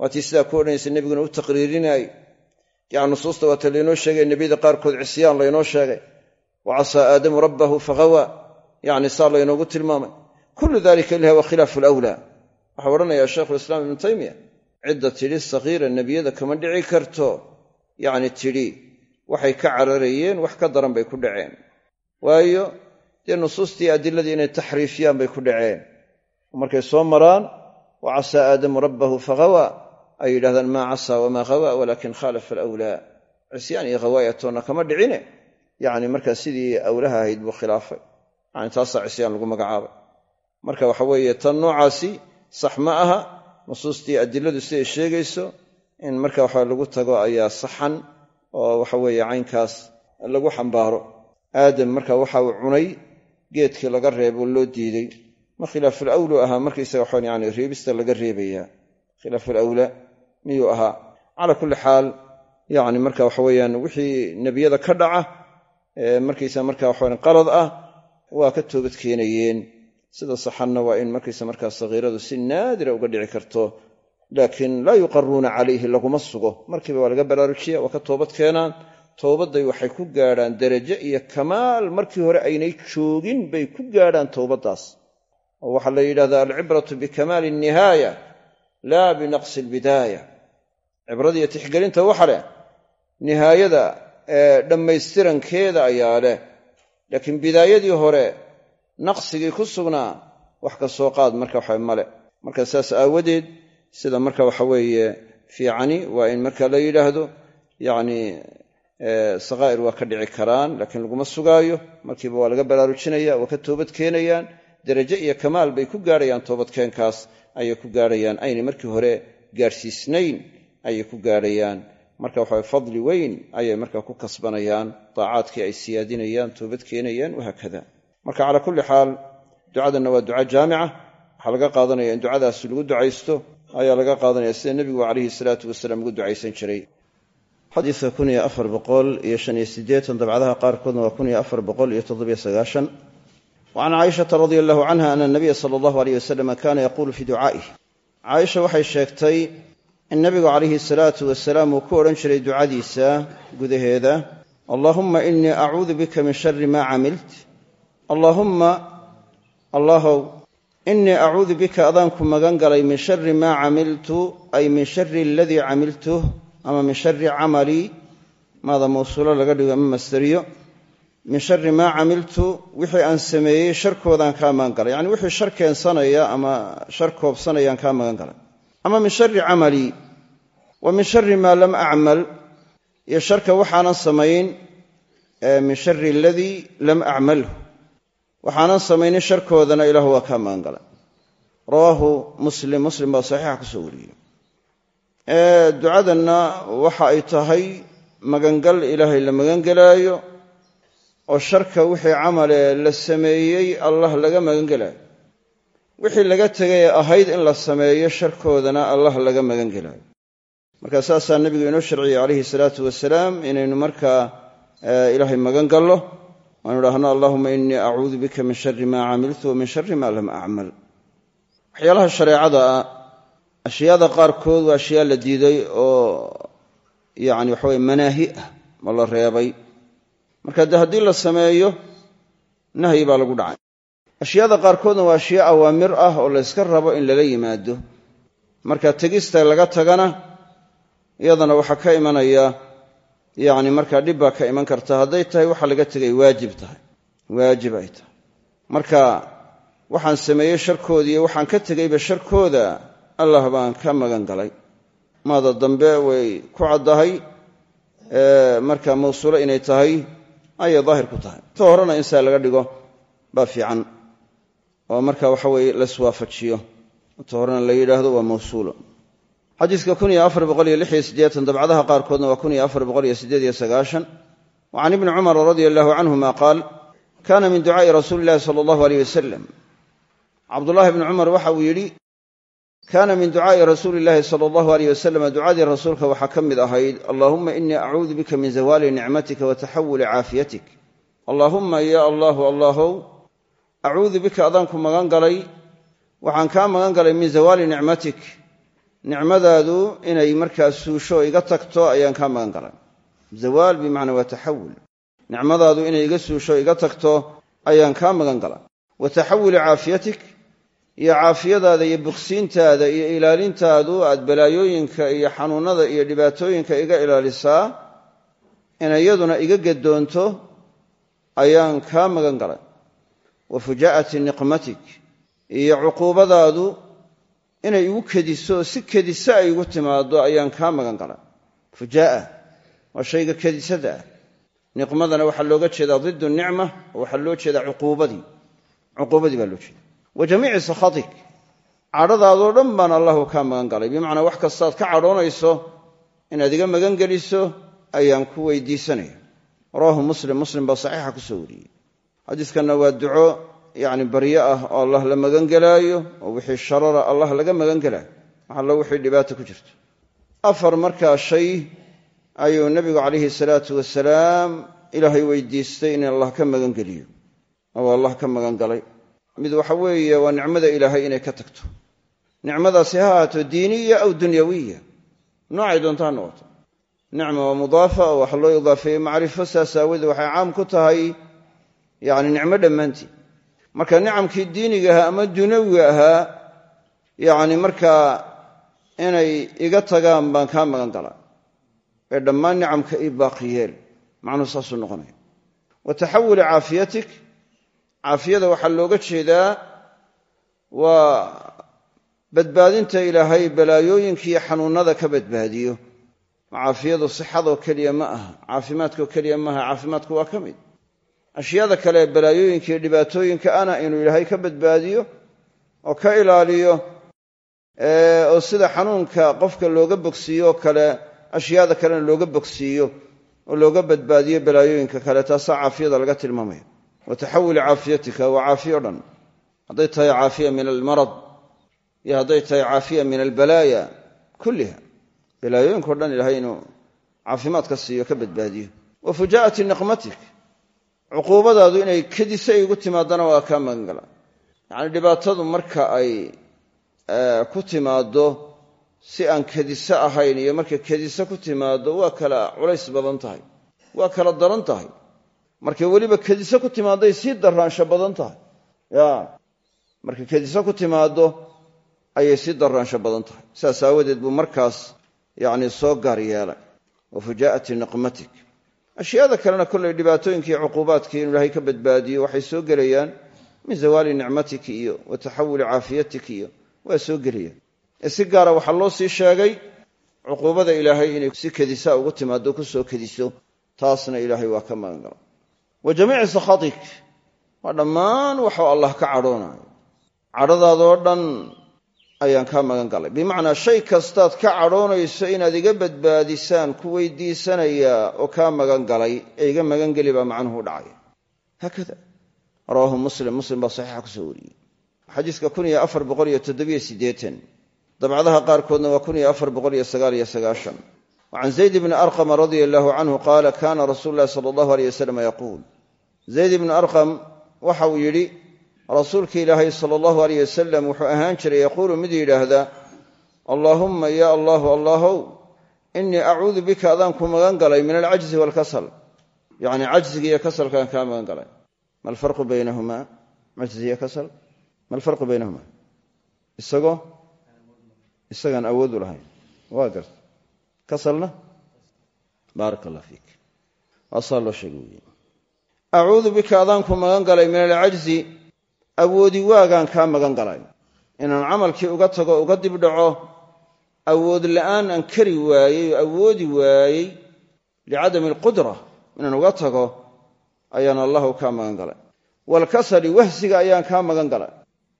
waatii sidaa ku odhanaysa nebiguna u taqriirinaay yani nusuusta waata laynoo sheegay nebiyada qaarkood cisyaan laynoo sheegay wa casaa aadamu rabbahu faghawa yani saa laynoogu tilmaamay kullu dalika ilahi waa khilaafu alawlaa waxau odhanayaa shaykhulislaam ibnu taymiya cidda tidhi sakhiira nebiyada kama dhici karto waxay ka cararayeen wax ka daran bay ku dhaceen. Waayo dee nusuustii adiladii inay taxriifiyaan bay ku dhaceen. Markay soo maraan wa casaa aadamu rabbahu faghawa ay yidhahdaan maa casaa wamaa hawa walaakin khaalafa alawlaa. Cisyaan iyo hawaayatoonna kama dhicine. Yacni markaa sidii awlaha ahayd buu khilaafay. Yani taasaa cisyaan lagu magacaabay. Marka waxa weeye tan noocaasi sax ma aha. Nusuustii adiladu siday sheegayso in marka waxa lagu tago ayaa saxan oo waxa weeye caynkaas lagu xambaaro. Aadam marka waxa uu cunay geedkii laga reebo loo diiday ma khilaaful awlu ahaa markaysaga waxaan yani reebista laga reebayaa. Khilaaful awla miyuu ahaa. Calaa kulli xaal yani marka waxa weeyaan wixii nebiyada ka dhaca markaysa marka waxaan qalad ah waa ka toobad keenayeen. Sida saxanna waa in markaysa markaa sakhiiradu si naadira uga dhici karto laakiin laa yuqaruuna calayhi laguma sugo. Markiiba waa laga baraarujiya waa ka toobad keenaan. Towbadday waxay ku gaadhaan derajo iyo kamaal. Markii hore aynay joogin bay ku gaadhaan towbaddaas oo waxaa la yidhahdaa alcibratu bikamaali nihaaya laa binaqsi albidaaya. Cibradiiyo tixgelinta waxa leh nihaayada ee dhammaystirankeeda ayaa leh. Laakiin bidaayadii hore naqsigii ku sugnaa wax ka soo qaad marka waxa male marka saas aawadeed sida marka waxa weeye fiicani waa in marka la yidhaahdo yacni sakaa'ir waa ka dhici karaan laakiin laguma sugaayo. Markiiba waa laga baraarujinaya waa ka toobad keenayaan. Derajo iyo kamaal bay ku gaadhayaan toobadkeenkaas ayay ku gaadhayaan aynay markii hore gaadhsiisnayn ayay ku gaadhayaan marka waxa fadli weyn ayay markaa ku kasbanayaan daacaadkii ay siyaadinayaan toobad keenayaan wahaakada marka calaa kulli xaal ducadanna waa duca jaamica. Waxaa laga qaadanaya in ducadaas lagu ducaysto ayaa laga qaadanaya sida nebigu calayhi salaatu wasalaam ugu ducaysan jiray. xadiidka kun iyo afar boqol iyo shan iyo siddeetan dabcadaha qaarkoodna waa kun iyo afar boqol iyo toddobiyo sagaashan. wa can caaishata radia allahu canha ana nabiya sala allahu aleyh wasalam kaana yaquulu fii ducaa'ih caaisha waxay sheegtay in nabigu calayhi salaatu wasalaam uu ku odhan jiray ducadiisa gudaheeda allaahumma inii acuudu bika min shari maa camilt inii acuudu bika adaanku magan galay min shari maa camiltu ay min shari aladii camiltuh ama min shari camalii maada mawsuulo laga dhigo ama masderiyo min shari maa camiltu wixii aan sameeyey sharkoodaan kaa magan galay. Yacni wixii shar keensanaya ama shar koobsanayaan magan galay. Ama min shari camalii wa min shari maa lam acmal iyo sharka waxaanan samayn min shari aladii lam acmalhu waxaanan samaynin sharkoodana ilaah waa kaa magan galay rawaahu muslim muslim baa saxiixa ku soo wariyey. Ducadanna waxa ay tahay magangal ilaahay la magangelaayo oo sharka wixii camalee la sameeyey allah laga magangelaayo wixii laga tegay ee ahayd in la sameeyo sharkoodana allah laga magangelaayo marka saasaa nebigu inoo sharciyey calayhi salaatu wasalaam inaynu markaa ilaahay magan gallo waanu idhaahno allahuma inii acuudu bika min shari maa camiltu wa shari maa lam acmal waxyaalaha shareecada ah ashyaada qaarkood waa ashyaa la diiday oo yacni waxaweye manaahi ah ma la reebay. Marka dee haddii la sameeyo nahyi baa lagu dhacay. Ashyaada qaarkoodna waa ashyaa awaamir ah oo la rabo in lala yimaado. Marka tegista laga tagana iyadana waxaa ka imanaya yacni markaa dhib baa ka iman karta. Hadday tahay waxa laga tegay waajib tahay. Waajib ay tahay. Marka waxaan sameeyey sharkooda iyo waxaan ka tegayba sharkooda allah baan ka magan galay. Maada dambe way ku caddahay marka mawsuulo inay tahay ayay daahir ku tahay. Ta horena in laga dhigo baa fiican. Oo marka waxa weye laiswaafajiyo ta horena la yidhaahdo waa mawsuulo xadiiska kun iyo afar boqol iyo lix iyo siddeetan dabcadaha qaarkoodna waa kun iyo afar boqol iyo siddeed iyo sagaashan. Wa ibni cumara radia allahu canhuma qaal kana min ducaa'i rasuuli illahi sala allahu aleyh wasalam cabdullahi bni cumar waxa uu yidhi kaana min ducaa'i rasuuli illahi sala allahu aleyh wasalam ducadii rasuulka waxaa ka mid ahayd allaahumma inii acuudu bika min zawaali nicmatika wa taxawuli caafiyatik. Allaahumma ya allahu allaahow acuudu bika adaanku magan galay waxaan kaa magan galay min zawaali nicmatik nicmadaadu inay markaa suusho iga tagto ayaan kaa magan galay zawaal bimacnaa waa taxawul. Nicmadaadu inay iga suusho iga tagto ayaan kaa magan galay wa taxawuli caafiyatik iyo caafiyadaada iyo bogsiintaada iyo ilaalintaadu aad balaayooyinka iyo xanuunnada iyo dhibaatooyinka iga ilaalisaa inay iyaduna iga geddoonto ayaan kaa magan galay wa fujaa'ati niqmatik iyo cuquubadaadu inay igu kediso si kedisa ay igu timaaddo ayaan kaa magan galay fujaa'a. Waa shayga kedisada ah. Niqmadana waxaa looga jeedaa diddu nicma oo waxaa loo jeedaa cuquubadii cuquubadii baa loo jeeda wa jamiici sakhatik. Cadhadaadoo dhan baan allahu kaa magan galay. Bimacnaa wax kastaad ka cadhoonayso inaad iga magan geliso ayaan ku weydiisanaya rawaahu muslim. Muslim baa saxiixa ku soo wariyey. Xadiiskanna waa duco yacni baryo ah oo allah la magan gelaayo oo wixii sharara allah laga magan gelaayo maxallo wixii dhibaata ku jirto? Afar markaa shay ayuu nebigu calayhi salaatu wasalaam ilaahay weydiistay in allah ka magan geliyo oo allah ka magan galay mid waxa weeye waa nicmada ilaahay inay ka tagto. Nicmadaasi ha ahaato diiniya aw dunyawiya. Noocay doonta ha noqoto. Nicma waa mudaafa oo waxa loo idaafeeyey macrifo saas aawoodee waxay marka nicamkii diiniga ahaa ama dunawiga ahaa yacni markaa inay iga tagaan baan kaa magan galaa ee dhammaan nicamka ii baaqi yeel macnuhu saasuu noqonaya. Wa taxawuli caafiyatik caafiyada waxaa looga jeedaa waa badbaadinta ilaahay balaayooyinkiiyo xanuunnada ka badbaadiyo. Caafiyadu sixadoo keliya ma aha caafimaadkoo keliya maaha caafimaadku waa ka mid ashyaada kale ee balaayooyinka iyo dhibaatooyinka ana inuu ilaahay ka badbaadiyo oo ka ilaaliyo oo sida xanuunka qofka looga bogsiiyo kale ashyaada kalena looga bogsiiyo oo looga badbaadiyo balaayooyinka kale taasaa caafiyada laga tilmaamaya. Wa taxawuli caafiyatika waa caafiya o dhan. Hadday caafiya min almarad iyo hadday tahay caafiya min albalaaya kulliha balaayooyinka o dhan ilahay inuu caafimaad ka siiyo ka badbaadiyo. Wa fujaa'ati niqmatik cuquubadaadu inay kedisa igu timaadana waa kaa magan gala yacni dhibaatadu marka ay ku timaaddo si aan kediso ahayn iyo marka kediso ku timaaddo waa kala culays badan tahay waa kala daran tahay. Markay weliba kediso ku timaadday sii daraansho badan tahay. Ya markay kediso ku timaaddo ayay sii daraansho badan tahay. Saas aawadeed buu markaas yacni soo gaar yeelay. Wa fujaa'ati niqmatik ashyaada kalena kollay dhibaatooyinka iyo cuquubaadkii inu ilaahay ka badbaadiyo waxay soo gelayaan min zawaali nicmatiki iyo wa taxawuli caafiyatiki iyo waa soo gelayaan. Ee si gaara waxaa loo sii sheegay cuquubada ilaahay inay si kedisa ugu timaado ku soo kediso taasna ilaahay waa ka magan gala wa jamiici sakhatik waa dhammaan waxuu allah ka cadhoonayo. Cadhadaadoo dhan ayaan kaa magan galay. Bimacnaa shay kastaad ka cadhoonayso inaad iga badbaadisaan ku weydiisanayaa oo kaa magan galay ee iga magan geli baa macnuhu dhacay. Haakada. Rawaahu muslim. Muslim baa saxiixa ku soo wariyey. Xadiiska dabcadaha qaarkoodna waa kun iyo afar boqol iyo sagaal iyo sagaashan. Wa can zayd bni arqama radia allahu canhu qaala kana rasuulu llahi sala allahu aleyh wasalam yaquul. Zayd ibni arqam waxa uu rasuulka ilaahay sala allahu aleyh wasalam wuxuu ahaan jiray yaquulu mid yidhaahda allaahumma ya allahu allahow innii acuudu bika adaan ku magan galay min alcajzi waalkasal yacni cajziga iyo kasalkaan kaa magan galay. Ma alfarqu baynahumaa cajzi iyo kasal? Ma alfarqu baynahuma? Isagoo? Isagaan awoodu lahayn. Waa garta. Kasalna? Baarak allah fiik waasaa loo acuudu bika adaan ku magan galay min alcajzi awoodi waagaan kaa magan galay. Inaan camalkii uga tago uga dibdhaco awood la'aan aan kari waayey oo awoodi waayey licadami alqudra inaan uga tago ayaan allahu kaa magan galay. Waalkasali wahsiga ayaan kaa magan galay.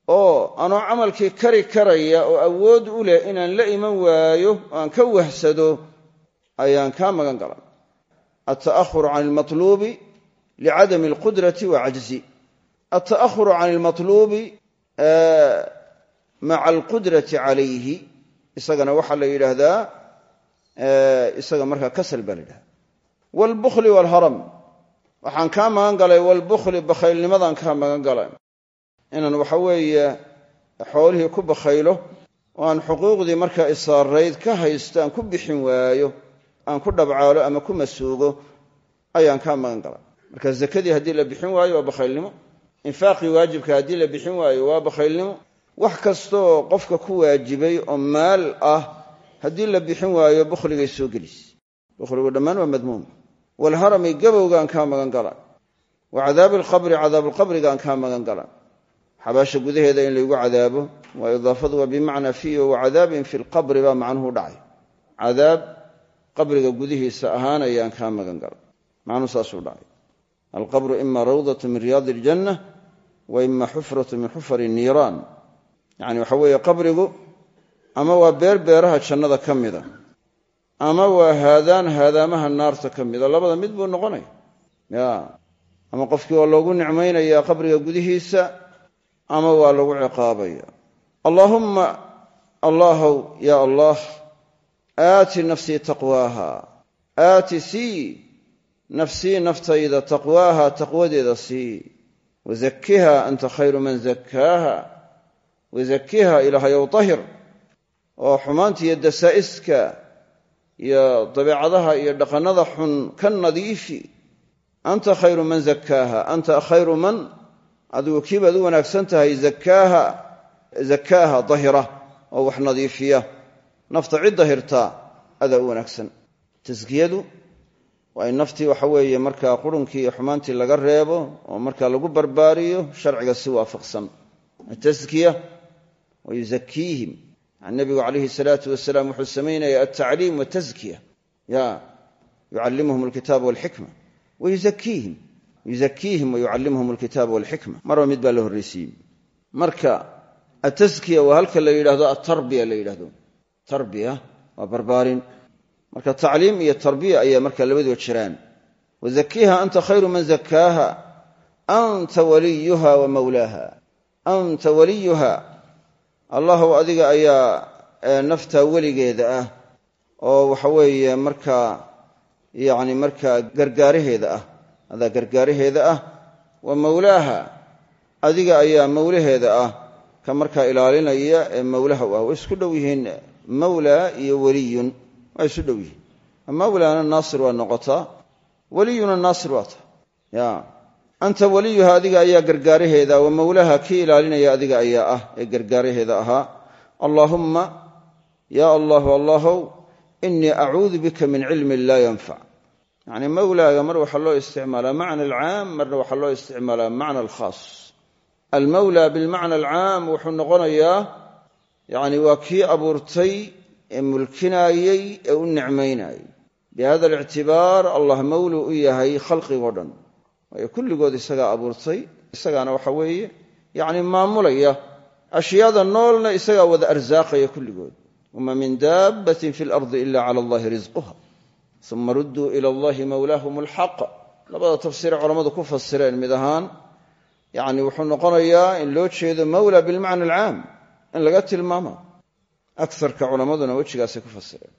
Oo anoo camalkii kari karaya oo awood u leh inaan la iman waayo oo aan ka wahsado ayaan kaa magan galay. Alta'ahuru can almatluubi licadami alqudrati wa cajzi alta'ahuru can almatluubi maca alqudrati calayhi isagana waxaa la yidhaahdaa isaga markaa kasal baa la yidhahda waalbukhli waalharam waxaan kaa magan galay waalbukhli bakhaylnimadaan kaa magan galay inaan waxa weeye xoolihii ku bakhaylo oo aan xuquuqdii markaa isaarayd ka haysto aan ku bixin waayo aan ku dhabcaalo ama ku masuugo ayaan kaa magan galay marka zakadii infaaqii waajibka haddii la bixin waayo waa bakhaylnimo. Wax kastaoo qofka ku waajibay oo maal ah haddii la bixin waayo bukhligay soo gelis. Bukhligu dhammaan waa madmuum. Waalharami gabowgaan kaa magan gala wa cadaabi alqabri cadaabuulqabrigaan kaa magan gala xabaasha gudaheeda in laygu cadaabo waa idaafadu waa bimacnaa fiihi wa cadaabin fi lqabri baa macnuhu dhacay. Cadaab qabriga gudihiisa ahaanayaan kaa magan gala macnuhu saasuu dhacay alqabru ima rawdatu min riyaadi iljanna wa ima xufratu min xufari niiraan yacni waxa weeye qabrigu ama waa beer beeraha jannada ka mida ama waa haadaan haadaamaha naarta ka mida labada mid buu noqonaya ya. Ama qofkii waa loogu nicmaynayaa qabriga gudihiisa ama waa lagu ciqaabaya. Allaahumma allaahow ya allah aati nafsii taqwaaha. Aati sii nafsii naftayda taqwaaha taqwadeeda sii. Wazakiha anta khayru man zakkaaha. Wazakiha ilaahayow tahir oo xumaanta iyo dasaa'iska iyo dabeecadaha iyo dhaqannada xun ka nadiifi. Anta khayru man zakkaaha anta khayru man adigu kii baad u wanaagsan tahay zakaaha zakaaha dahira oo wax nadiifiya. Nafta cid dahirtaa adaa u wanaagsan waa in naftii waxa weeye markaa qurunkii iyo xumaantii laga reebo oo markaa lagu barbaariyo sharciga si waafaqsan. Ataskiya wa yuzakiihim nabigu calayhi salaatu wasalaam wuxuu samaynaya altacliim wataskiya ya yucallimuhum alkitaaba walxikma wa yuzakiihim yuzakiihim wa yucallimuhum alkitaaba walxikma marba mid baa la horraysiiyey marka ataskiya waa halka la yidhahdo atarbiya la yidhahdo tarbiya waa barbaarin marka tacliim iyo tarbiya ayaa marka labaduba jiraan. Wazakiiha anta khayru man zakaaha anta waliyuha wa mawlaaha. Anta waliyuha allahu adiga ayaa naftaa weligeeda ah oo waxa weeye markaa yacni markaa gargaaraheeda ah. Adaa gargaaraheeda ah wa mawlaaha adiga ayaa mawlaheeda ah ka markaa ilaalinaya ee mawlaha u ah way isku dhow yihiin mawlaa iyo weliyun waa isu dhow yihiin. Mawlaana naasir waa noqotaa weliyuna naasir waa ta. Ya anta waliyuha adiga ayaa gargaaraheeda wa mawlaha kii ilaalinaya adiga ayaa ah ee gargaaraheeda ahaa. Allaahumma yaa allahu allahow inii acuudu bika min cilmin laa yanfac yacni mawlaaga mar waxaa loo isticmaalaa macna alcaam marna waxaa loo isticmaalaa macna alkhaas. Almawla bilmacna alcaam wuxuu noqonayaa yacni waa kii abuurtay ee ee u nicmaynayey bihada alictibaar allah mawlu yahay khalqigoo dhan. Waayo kulligood isagaa abuurtay isagaana waxa weeye yacni maamulaya ashyaada noolna isagaa wada arsaaqaya kulligood. Wama min daabbatin fi lardi ila cala allahi risquha uma rudduu ila allahi mawlaahum alxaq labada tafsiire culammadu ku fasireen mid ahaan wuxuu noqonayaa in loo jeedo mawla bilmacna alcaam in laga tilmaamo akarka culammaduna wejigaasay ku fasireen.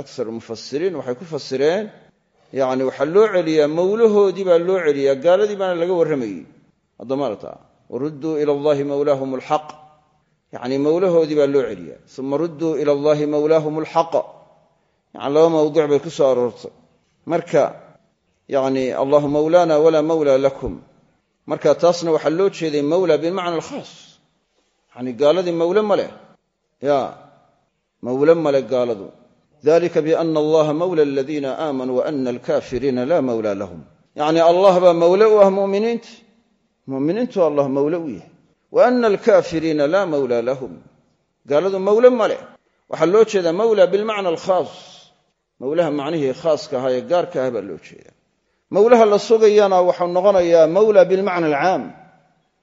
Akar mufasiriin waxay ku fasireen yacni waxaa loo celiyaa mawlahoodii baa loo celiyaa gaaladii baana laga warramayey. Haddamaarta warudduu ila allahi mawlaahum alxaq yacni mawlahoodii baa loo celiyaa uma rudduu ila allahi mawlaahum alxaq yani laba mawduuc bay ku soo aroortay. Marka yani allahu mawlaana walaa mawla lakum. Marka taasna waxaa loo jeeday mawla bimacna alkhaas yani gaaladii mawle ma leh mawle male gaaladu dalika biana allaha mawla aladiina aamanuu waana alkafiriina laa mawla lahum. Yacni allah baa mawle u ah muminiinta muminiintu allah mawle u yahay. Wa ana alkafiriina laa mawla lahum. Gaaladu mawle ma leh. Waxaa loo jeedaa mawla bilmacna alkhaas. Mawlaha macnihii khaaska ahaa ee gaarka ah baa loo jeeda mawlaha la sugayana waxau noqonayaa mawla bilmacna alcaam.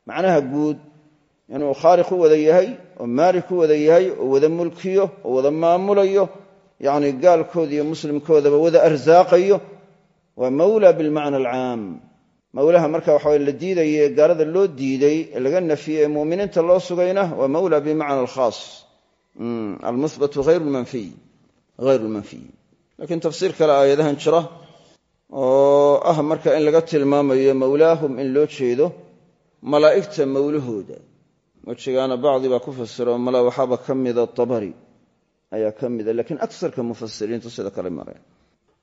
Macnaha guud inuu khaaliq wada yahay oo maalik u wada yahay oo wada mulkiyo oo wada maamulayo yacni gaalkooda iyo muslimkoodaba wada arsaaqayo waa mawla bilmacna alcaam. Mawlaha marka waxawa la diidaye gaalada loo diiday ee laga nafiyey ee loo sugayna waa mawla bimacna alkhaas. Almuhbatu hayr lmanfiy hayr lmanfiy laakiin tafsiir kale aayadahan jira oo ah marka in laga tilmaamayo mawlaahum in loo jeedo malaa'igta mawlahooda wejigaana bacdi baa ku fasiro mala waxaaba ka mida tabari ayaa ka mida lakiin aksarka mufasiriintu sida kale mareen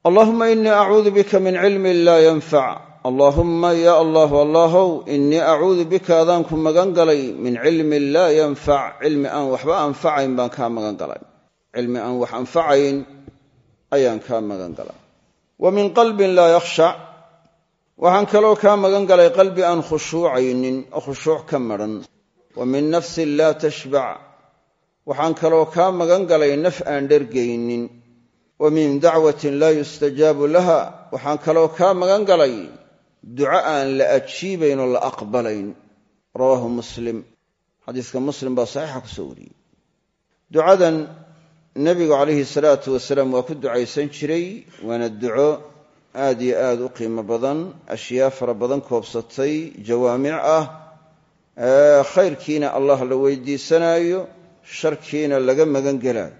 allahuma inii acuudu bika min cilmin laa yanfac allaahumma ya allahu allahow inii acuudu bika adaan ku magan galay min cilmin laa yanfac cilmi aan waxba anfacayn baan kaa magan galay cilmi aan wax anfacayn ayaan kaa magan galay wa min qalbin laa oo wa min nafsin laa tashbac. Waxaan kaloo kaa magan galay naf aan dhergaynin. Wa min dacwatin laa yustajaabu laha. Waxaan kaloo kaa magan galay duco aan la ajiibayn oo la aqbalayn. Rawaahu muslim. Xadiiska muslim baa saxiixa ku soo wariyey. Ducadan nebigu calayhi salaatu wasalaam waa ku ducaysan jiray waana duco aad iyo aad u qiimo badan ashyaa fara badan koobsatay jawaamic ah khayrkiina allah la weydiisanaayo sharkiina laga magangelaayo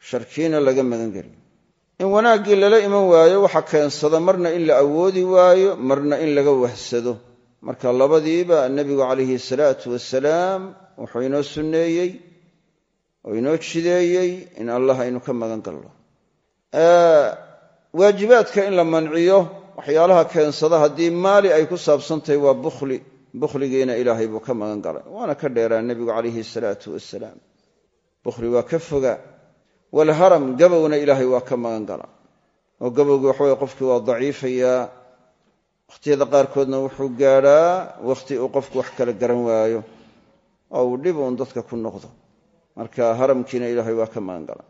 sharkiina laga magangelayo in wanaaggii lala iman waayo waxa keensada marna in la awoodi waayo marna in laga wahsado. Marka labadiiba nebigu calayhi salaatu wasalaam wuxuu inoo sunneeyey oo inoo jideeyey in allah aynu ka magan galno. Waajibaadka in la manciyo waxyaalaha keensada haddii maali ay ku saabsantahay waa bukhli bukhligiina ilaahay buu ka magan galay waana ka dheeraa nebigu calayhi salaatu wasalaam bukhli waa ka foga walharam gabowna ilaahay waa ka magan gala oo gabowgii waxaweye qofkii waa daciifayaa wakhtiyada qaarkoodna wuxuu gaadhaa wakhti uu qofku wax kala garan waayo oo uu dhib uun dadka ku noqdo. Marka haramkiina ilaahay waa ka magan gala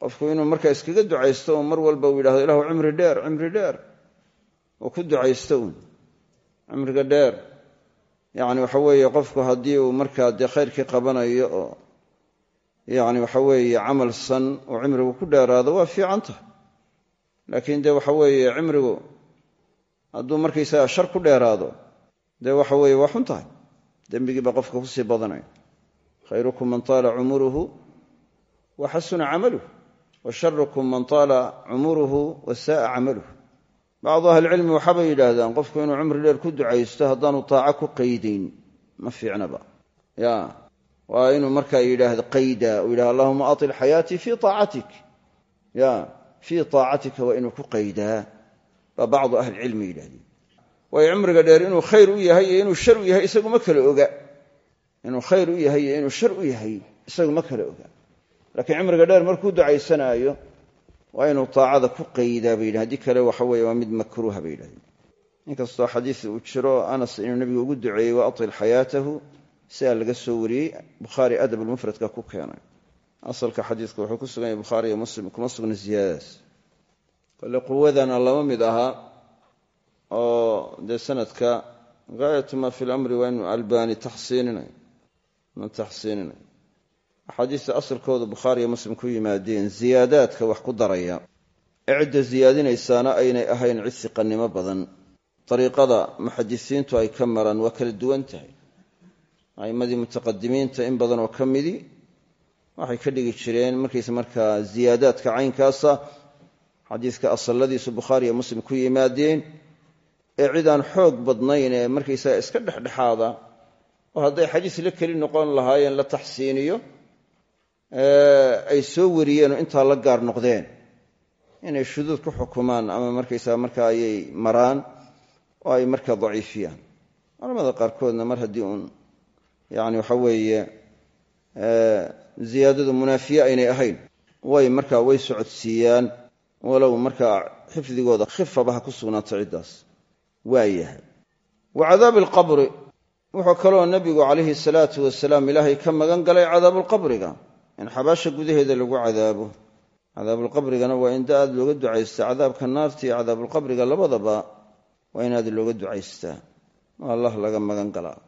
qofku inuu markaa iskaga ducaysto oo mar walba uu yidhahdo ilahu cimri dheer cimri dheer. Oo ku ducaysto uun cimriga dheer yacni waxa weeye qofku haddii uu markaa dee khayrkii qabanayo oo yacni waxa weeye camal san uu cimrigu ku dheeraado waa fiican tahay. Laakiin dee waxa weeye cimrigu hadduu markaysaga shar ku dheeraado dee waxa weeye waa xun tahay. Dembigii baa qofka ku sii badanaya. Khayrukum man taala cumuruhu wa xasuna camaluh wa sharukum man taala cumuruhu wa saaa camaluh bacdu ahlicilmi waxaabay yidhaahdaan qofku inuu cumri dheer ku ducaysto haddaanu taaco ku qaydayn ma fiicnaba. Ya waa inuu markaa yidhaahdo qayda uu yidhahdo allahuma atil xayaatii fii aacatik ya fii taacatika waa inuu ku qaydaa. Baa bacdu ahlicilmi yidhahdeen waayo cumriga dheer inuu khayr u yahay iyo inuu shar u yahay isagu ma kala oga. Inuu khayr u yahay iyo inuu shar u yahay isagu ma oga. Laakiin cimriga dheer markuu ducaysanaayo waa inuu taacada ku qaydaa bay yidhahen haddii kale waxa weeye waa mid makruuha bay yidhahdeen inkastoo xadiis uu jiro anas inuu nebigu ugu duceeyey wa atil xayaatahu sidaa laga soo wariyey bukhaari adab ulmufradka ku keenay. Asalka xadiidku wuxuu ku sugan yahay bukhaari iyo muslim kuma sugna ziyaadadaas lama mid ahaa oo dee sanadka gaayatu fi lamri waa axaadiista asalkooda bukhaari iyo muslim ku yimaadeen ziyaadaadka wax ku daraya. Ee cidda ziyaadinaysaana aynay ahayn cid siqannimo badan. Dariiqada muxadisiintu ay ka maraan waa kala duwan tahay. A'immadii mutaqadimiinta in badan oo ka midi waxay ka dhigi jireen markayse markaa ziyaadaadka caynkaasa xadiiska asalladiisu bukhaari iyo muslim ku yimaadeen ee cid aan xoog badnayn ee markaysaga iska dhexdhexaada. Oo hadday xadiis la keli noqon lahaayeen la taxsiiniyo ay soo wariyeen oo intaa la gaar noqdeen. Inay shuduud ku xukumaan ama markaysaga markaa ayay maraan oo ay markaa daciifiyaan. Culamada qaarkoodna mar haddii uun yani waxa weeye ziyaadadu munaafiye aynay ahayn. Way markaa way socodsiiyaan walow markaa xifdigooda khifaba ku sugnaato ciddaas. Waa yahay. Wa cadaabi alqabri wuxuu kaloo nebigu calayhi salaatu wasalaam ilaahay ka magan galay cadaabuulqabriga in xabaasha gudaheeda lagu cadaabo cadaabulqabrigana waa in da aad looga ducaystaa cadaabka naarta iyo cadaabulqabriga labadaba waa in aad looga ducaystaa oo allah laga magan galaa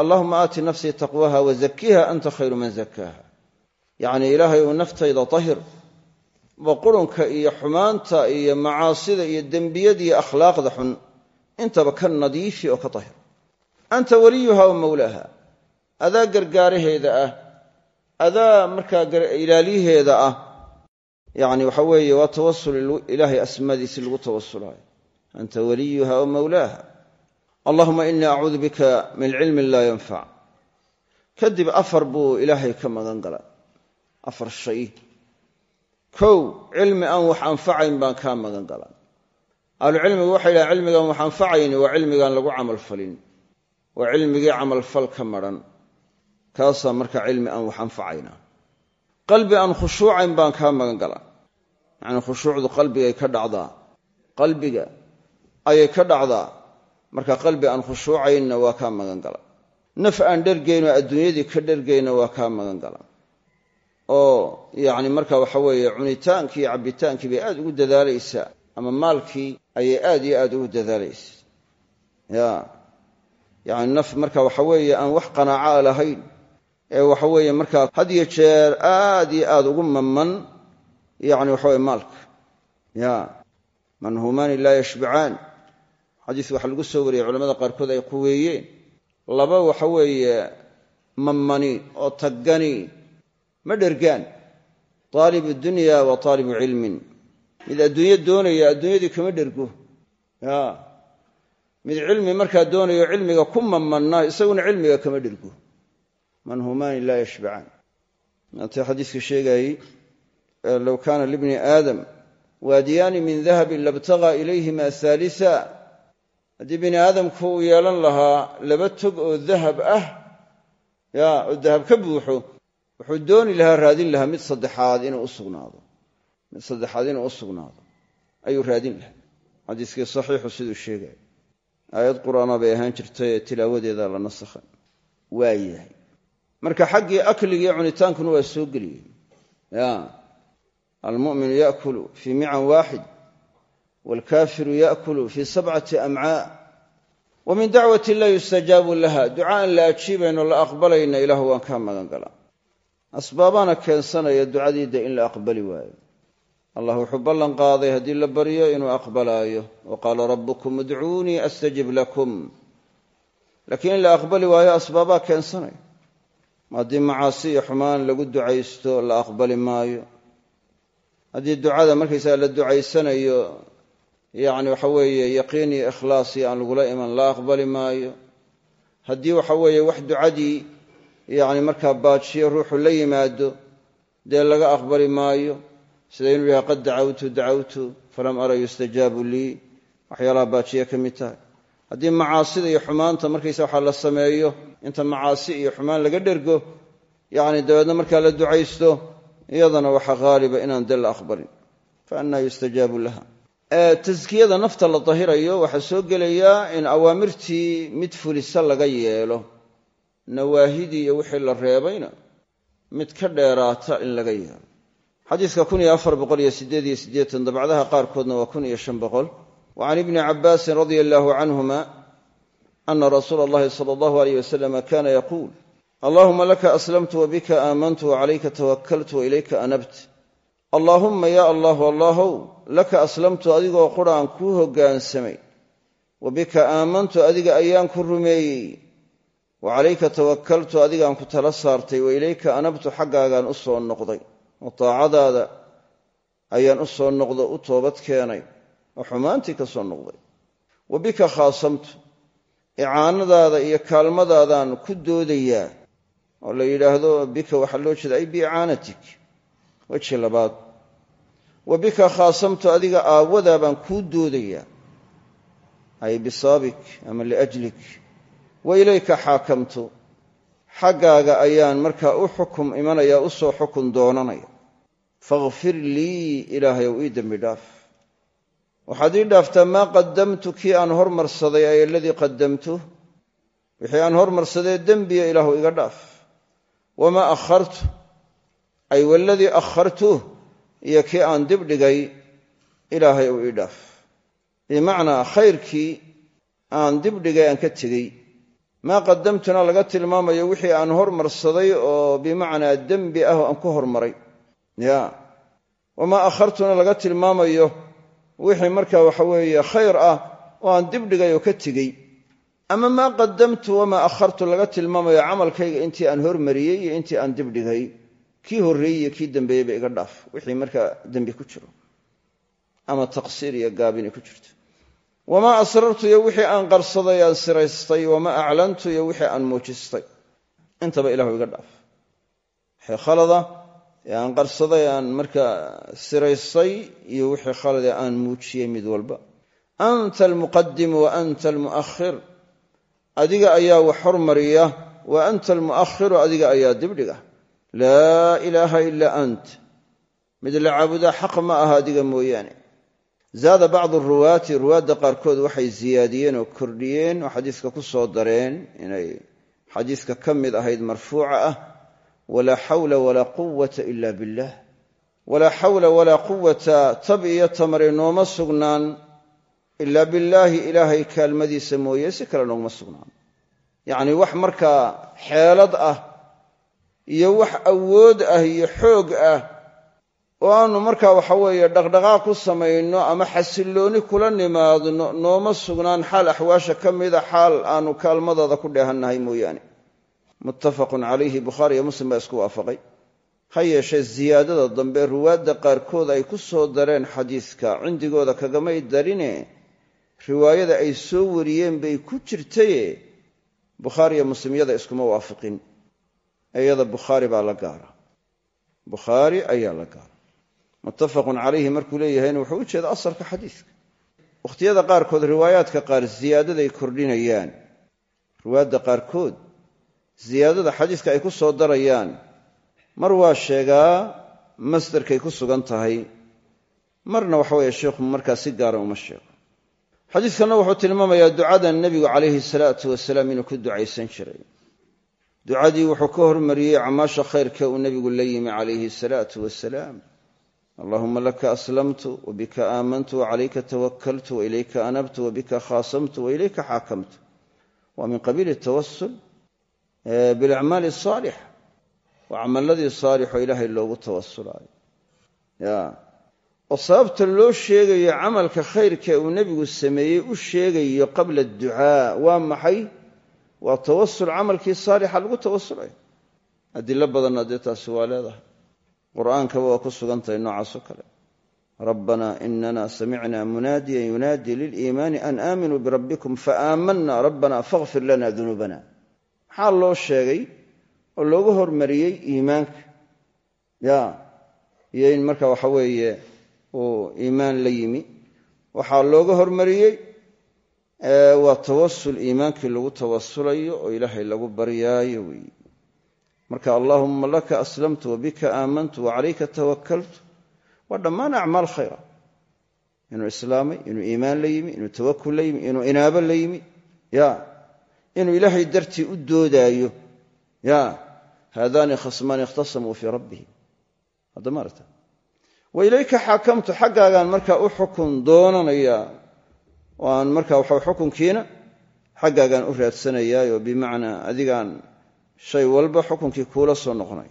allahuma aati nafsii taqwaha wa zakiha anta khayru man zakaaha yacnii ilaahay uu naftayda tahir. Ba qurunka iyo xumaanta iyo macaasida iyo dembiyada iyo akhlaaqda xun intaba ka nadiifi oo ka tahir. Anta waliyuha wa mawlaaha. Adaa gargaaraheeda ah adaa markaa ilaaliyaheeda ah yacni waxa weeye waa tawasul ilaahay asmaadiisi lagu tawasulaayo anta waliyuha wa mawlaaha. Allahuma inii acuudu bika min cilmin laa yanfac kadib afar buu ilaahay ka magan afar shay. Kow cilmi aan wax anfacayn baan kaa magan gala. Ahlucilmigu waxay dhahen cilmigaan wax anfacayni waa cilmigaan lagu camalfalin. Waa cilmigii camalfal ka madran kaasaa marka cilmi aan wax anfacayna. Qalbi aan khushuucayn baan kaa magan gala. Yacnii khushuucdu qalbigay ka dhacdaa. Qalbiga ayay ka dhacdaa. Marka qalbi aan khushuucaynna waa kaa magan gala. Naf aan dhergayn oo adduunyadii ka dhergayna waa kaa magan gala. Oo yacni marka waxa weeye cunitaankii iyo cabbitaankii bay aad ugu dadaalaysaa ama maalkii ayay aad iyo aad ugu dadaalaysa. Ya yacni naf marka waxa weeye aan wax qanaaca lahayn ee waxa weeye markaa had iyo jeer aad iyo aad ugu mamman yacni waxa weye maalka. Ya manhumaani laa yashbacaan xadiis waxaa lagu soo wariyey culamada qaarkood ay quweeyeen laba waxa weeye mammani oo taggani ma dhergaan. Taalibu dunya wa taalibu cilmin. Mid adduunyo doonaya adduunyadii kama dhergo. Ya mid cilmi markaa doonayo cilmiga ku mammanna isaguna cilmiga kama dhergo manhumaani laa yashbacaan. Maantay xadiiska sheegaayey low kaana libni aadam waadiyaani min dahabin labtagaa ilayhima haalisa haddii bini aadamku uu yeelan lahaa laba tog oo dahab ah ya oo dahab ka buuxo wuxuu dooni lahaa raadin lahaa mid saddexaad inuu u sugnaado. Mid saddexaad inuu u sugnaado ayuu raadin lahaa. Xadiiskii saxiixu siduu sheegaya aayad qur'aana bay ahaan jirtay ee tilaawadeeda la nasakhay waa marka xaggii akligii cunitaankuna waa soo geliyey almu'minu yaakulu fii mican waaxid waalkaafiru yaakulu fii sabcati amcaa wa min dacwati laa yustajaabu laha. Duca aan la ajiibayno la aqbalayna ilaahu waan kaa magan galaa asbaabaana keensanaya ducadiidda in la aqbali waayo. Allah wuxuu ballan qaaday haddii la baryo inuu aqbalaayo. Wa qaala rabbukum idcuunii astajib lakum. Laakiin in la aqbali waayo asbaabaa keensanaya haddii macaasi iyo xumaan lagu ducaysto la aqbali maayo. Haddii ducada markaysaga la ducaysanayo yacni waxa weeye yaqiin iyo ikhlaas iyo aan lagula iman la aqbali maayo. Haddii waxa weeye wax ducadii yacni markaa baajiyo ruuxu la yimaado dee laga aqbali maayo. Sida inuu yahay qad dacawtu dacawtu falam ara yustajaabu lii. Waxyaalaha baajiya ka mid tahay haddii macaasida iyo xumaanta markaysa waxaa la sameeyo inta macaasi iyo xumaan laga dhergo yacni dabeedna markaa la ducaysto iyadana waxa haaliba inaan de la fa annaa yustajaabu laha. Taskiyada nafta la dahirayo waxaa soo gelayaa in awaamirtii mid fulisa laga yeelo. Nawaahidii iyo wixii la reebayna mid ka dheeraata in laga yeelo. Xadiiska dabcdaha qaarkoodna waa kun iyo shan boqol wa can ibni cabaasin radia allahu canhuma ana rasuula allahi sala allahu aleyh wasalama kana yaquul allahuma laka aslamtu wabika aamantu wacalayka tawakaltu wailayka anabt allaahumma ya allahu allahow laka aslamtu adigoo qura aan kuu hoggaansamay wa bika aamantu adiga ayaan ku rumeeyey wa calayka tawakaltu adigaan ku tala saartay wa ilayka anabtu xaggaagaan u soo noqday oo taacadaada ayaan u noqdo u toobad keenay oo xumaantii ka soo noqday. Wa bika khaasamtu icaanadaada iyo kaalmadaadaan ku doodayaa oo la yidhaahdo bika waxaa loo jeeda ay biicaanatik weji labaad. Wa bika khaasamtu adiga aawadaa baan kuu doodayaa ay bisababik ama liajlik. Wa ilayka xaakamtu xaggaaga ayaan markaa u xukum imanaya u soo xukun doonanaya. Fakhfir lii ilaahayow ii dembi dhaaf waxaad ii dhaaftaa maa qadamtu kii aan hormarsaday ay aladii qadamtuh wixii aan hormarsadee dembiya ilaahu iga dhaaf. Wamaa akhartu? Ay waladii akhartuh iyo kii aan dib dhigay ilaahay uu ii dhaaf. Bimacnaa khayrkii aan dib dhigay aan ka tegey. Maa qadamtuna laga tilmaamayo wixii aan hormarsaday oo bimacnaa dembi ah oo aan ku hormaray. Ya wamaa akhartuna laga wixii marka waxa weeye khayr ah oo aan dib dhigay oo ka tegey. Ama maa qadamtu wamaa akhartu laga tilmaamayo camalkayga intii aan hormariyey iyo intii aan dib dhigay kii horreeyey iyo kii dambeeyeyba iga dhaaf. Wixii markaa dembi ku jiro. Ama taqsiir iyo gaabini ku jirto. Wamaa asrartu iyo wixii aan qarsaday aan siraystay. Wamaa aclantu iyo wixii aan muujistay. Intaba ilahu iga dhaaf aan qarsaday aan markaa siraystay iyo wixii khalade aan muujiyey mid walba. Anta almuqadimu wa anta almu'ahir adiga ayaa wax hormariya wa anta almu'ahiru adiga ayaa dibdhiga. Laa ilaaha ilaa ant. Mid la caabudaa xaq ma aha adiga mooyaane. Zaada bacdu ruwaati ruwaadda qaarkood waxay ziyaadiyeen oo kordhiyeen oo xadiiska ku soo dareen inay xadiiska ka mid ahayd marfuuca ah walaa xawla walaa quwata ila billah walaa xawla walaa quwata tab iyo tamari nooma sugnaan ilaa billaahi ilaahay kaalmadiisa mooye si kale nooguma sugnaan yacnii wax markaa xeelad ah iyo wax awood ah iyo xoog ah oo aanu markaa waxa weeye dhaqdhaqaaq ku samayno ama xasillooni kula nimaadno nooma sugnaan xaal axwaasha ka mida xaal aanu kaalmadooda ku dheehannahay mooyaane muttafaqun calayhi bukhaari iyo muslim baa isku waafaqay. Ha yeeshee ziyaadada dambe ruwaadda qaarkood ay ku soo dareen xadiiska cindigooda kagamay darine riwaayada ay soo wariyeen bay ku jirtaye. Bukhaari iyo muslimyada iskuma waafiqin iyada bukhaari baa la gaara. Bukhaari ayaa la gaara. Muttafaqun calayhi markuu leeyahayna wuxuu u jeeda asalka xadiiska. Wakhtiyada qaarkood riwaayaadka qaar ziyaadaday kordhinayaan. Riwaayadda qaarkood ziyaadada xadiiska ay ku soo darayaan mar waa sheegaa masdarkay ku sugan tahay marna waxa weeye sheikhu markaa si gaara uma sheego. Xadiiskanna wuxuu tilmaamayaa ducada nebigu calayhi salaatu wasalaam inuu ku ducaysan jiray. Ducadii wuxuu ka hormariyey acmaasha khayrka uu nebigu la yimi calayhi salaatu wasalaam. Allahuma laka aslamtu wabika aamantu wacalayka tawakaltu wailayka anabtu wabika khaasamtu wailayka xaakamtu. Waa min qabiili tawasul bilacmaali asaalixa waa camaladii saalixoo ilaahay loogu tawasulaayo ya. Oo sababta loo sheegayo camalka khayrka uu nebigu sameeyey u sheegayo qabla adducaa. Waa maxay? Waa tawasul camalkii saalixa lagu tawasulayo adilo badanna dee taasi waa leedahay. Qur'aankaba waa ku sugan tahay noocaasoo kale. Rabbana inana samicna munaadiyan yunaadii liliimaani an aaminuu birabbikum faaamanna rabbana fakhfir lana dunuubana maxaa loo sheegay oo loogu hormariyey iimaanka? Ya iyo in marka waxa weeye uu iimaan la yimi. Waxaa looga hormariyey waa tawasul iimaankii lagu tawasulayo oo ilaahay lagu baryaayo weeye marka allaahumma laka aslamtu wabika aamantu wacalayka tawakaltu waa dhammaan acmaal khayra. Inuu islaamay inuu iimaan la yimi inuu tawakul la yimi inuu inaabo la yimi. Ya inuu ilaahay dartii u doodaayo ya haadaani khasmaani ikhtasamuu fii rabbihim. Hadda maarata wa ilayka xaakamtu xaggaagaan markaa u xukun doonanaya. Oo markaa waxa xukunkiina xaggaagaan u raadsanayaayoo bimacnaa adigaan shay walba xukunkii kuula soo noqonay.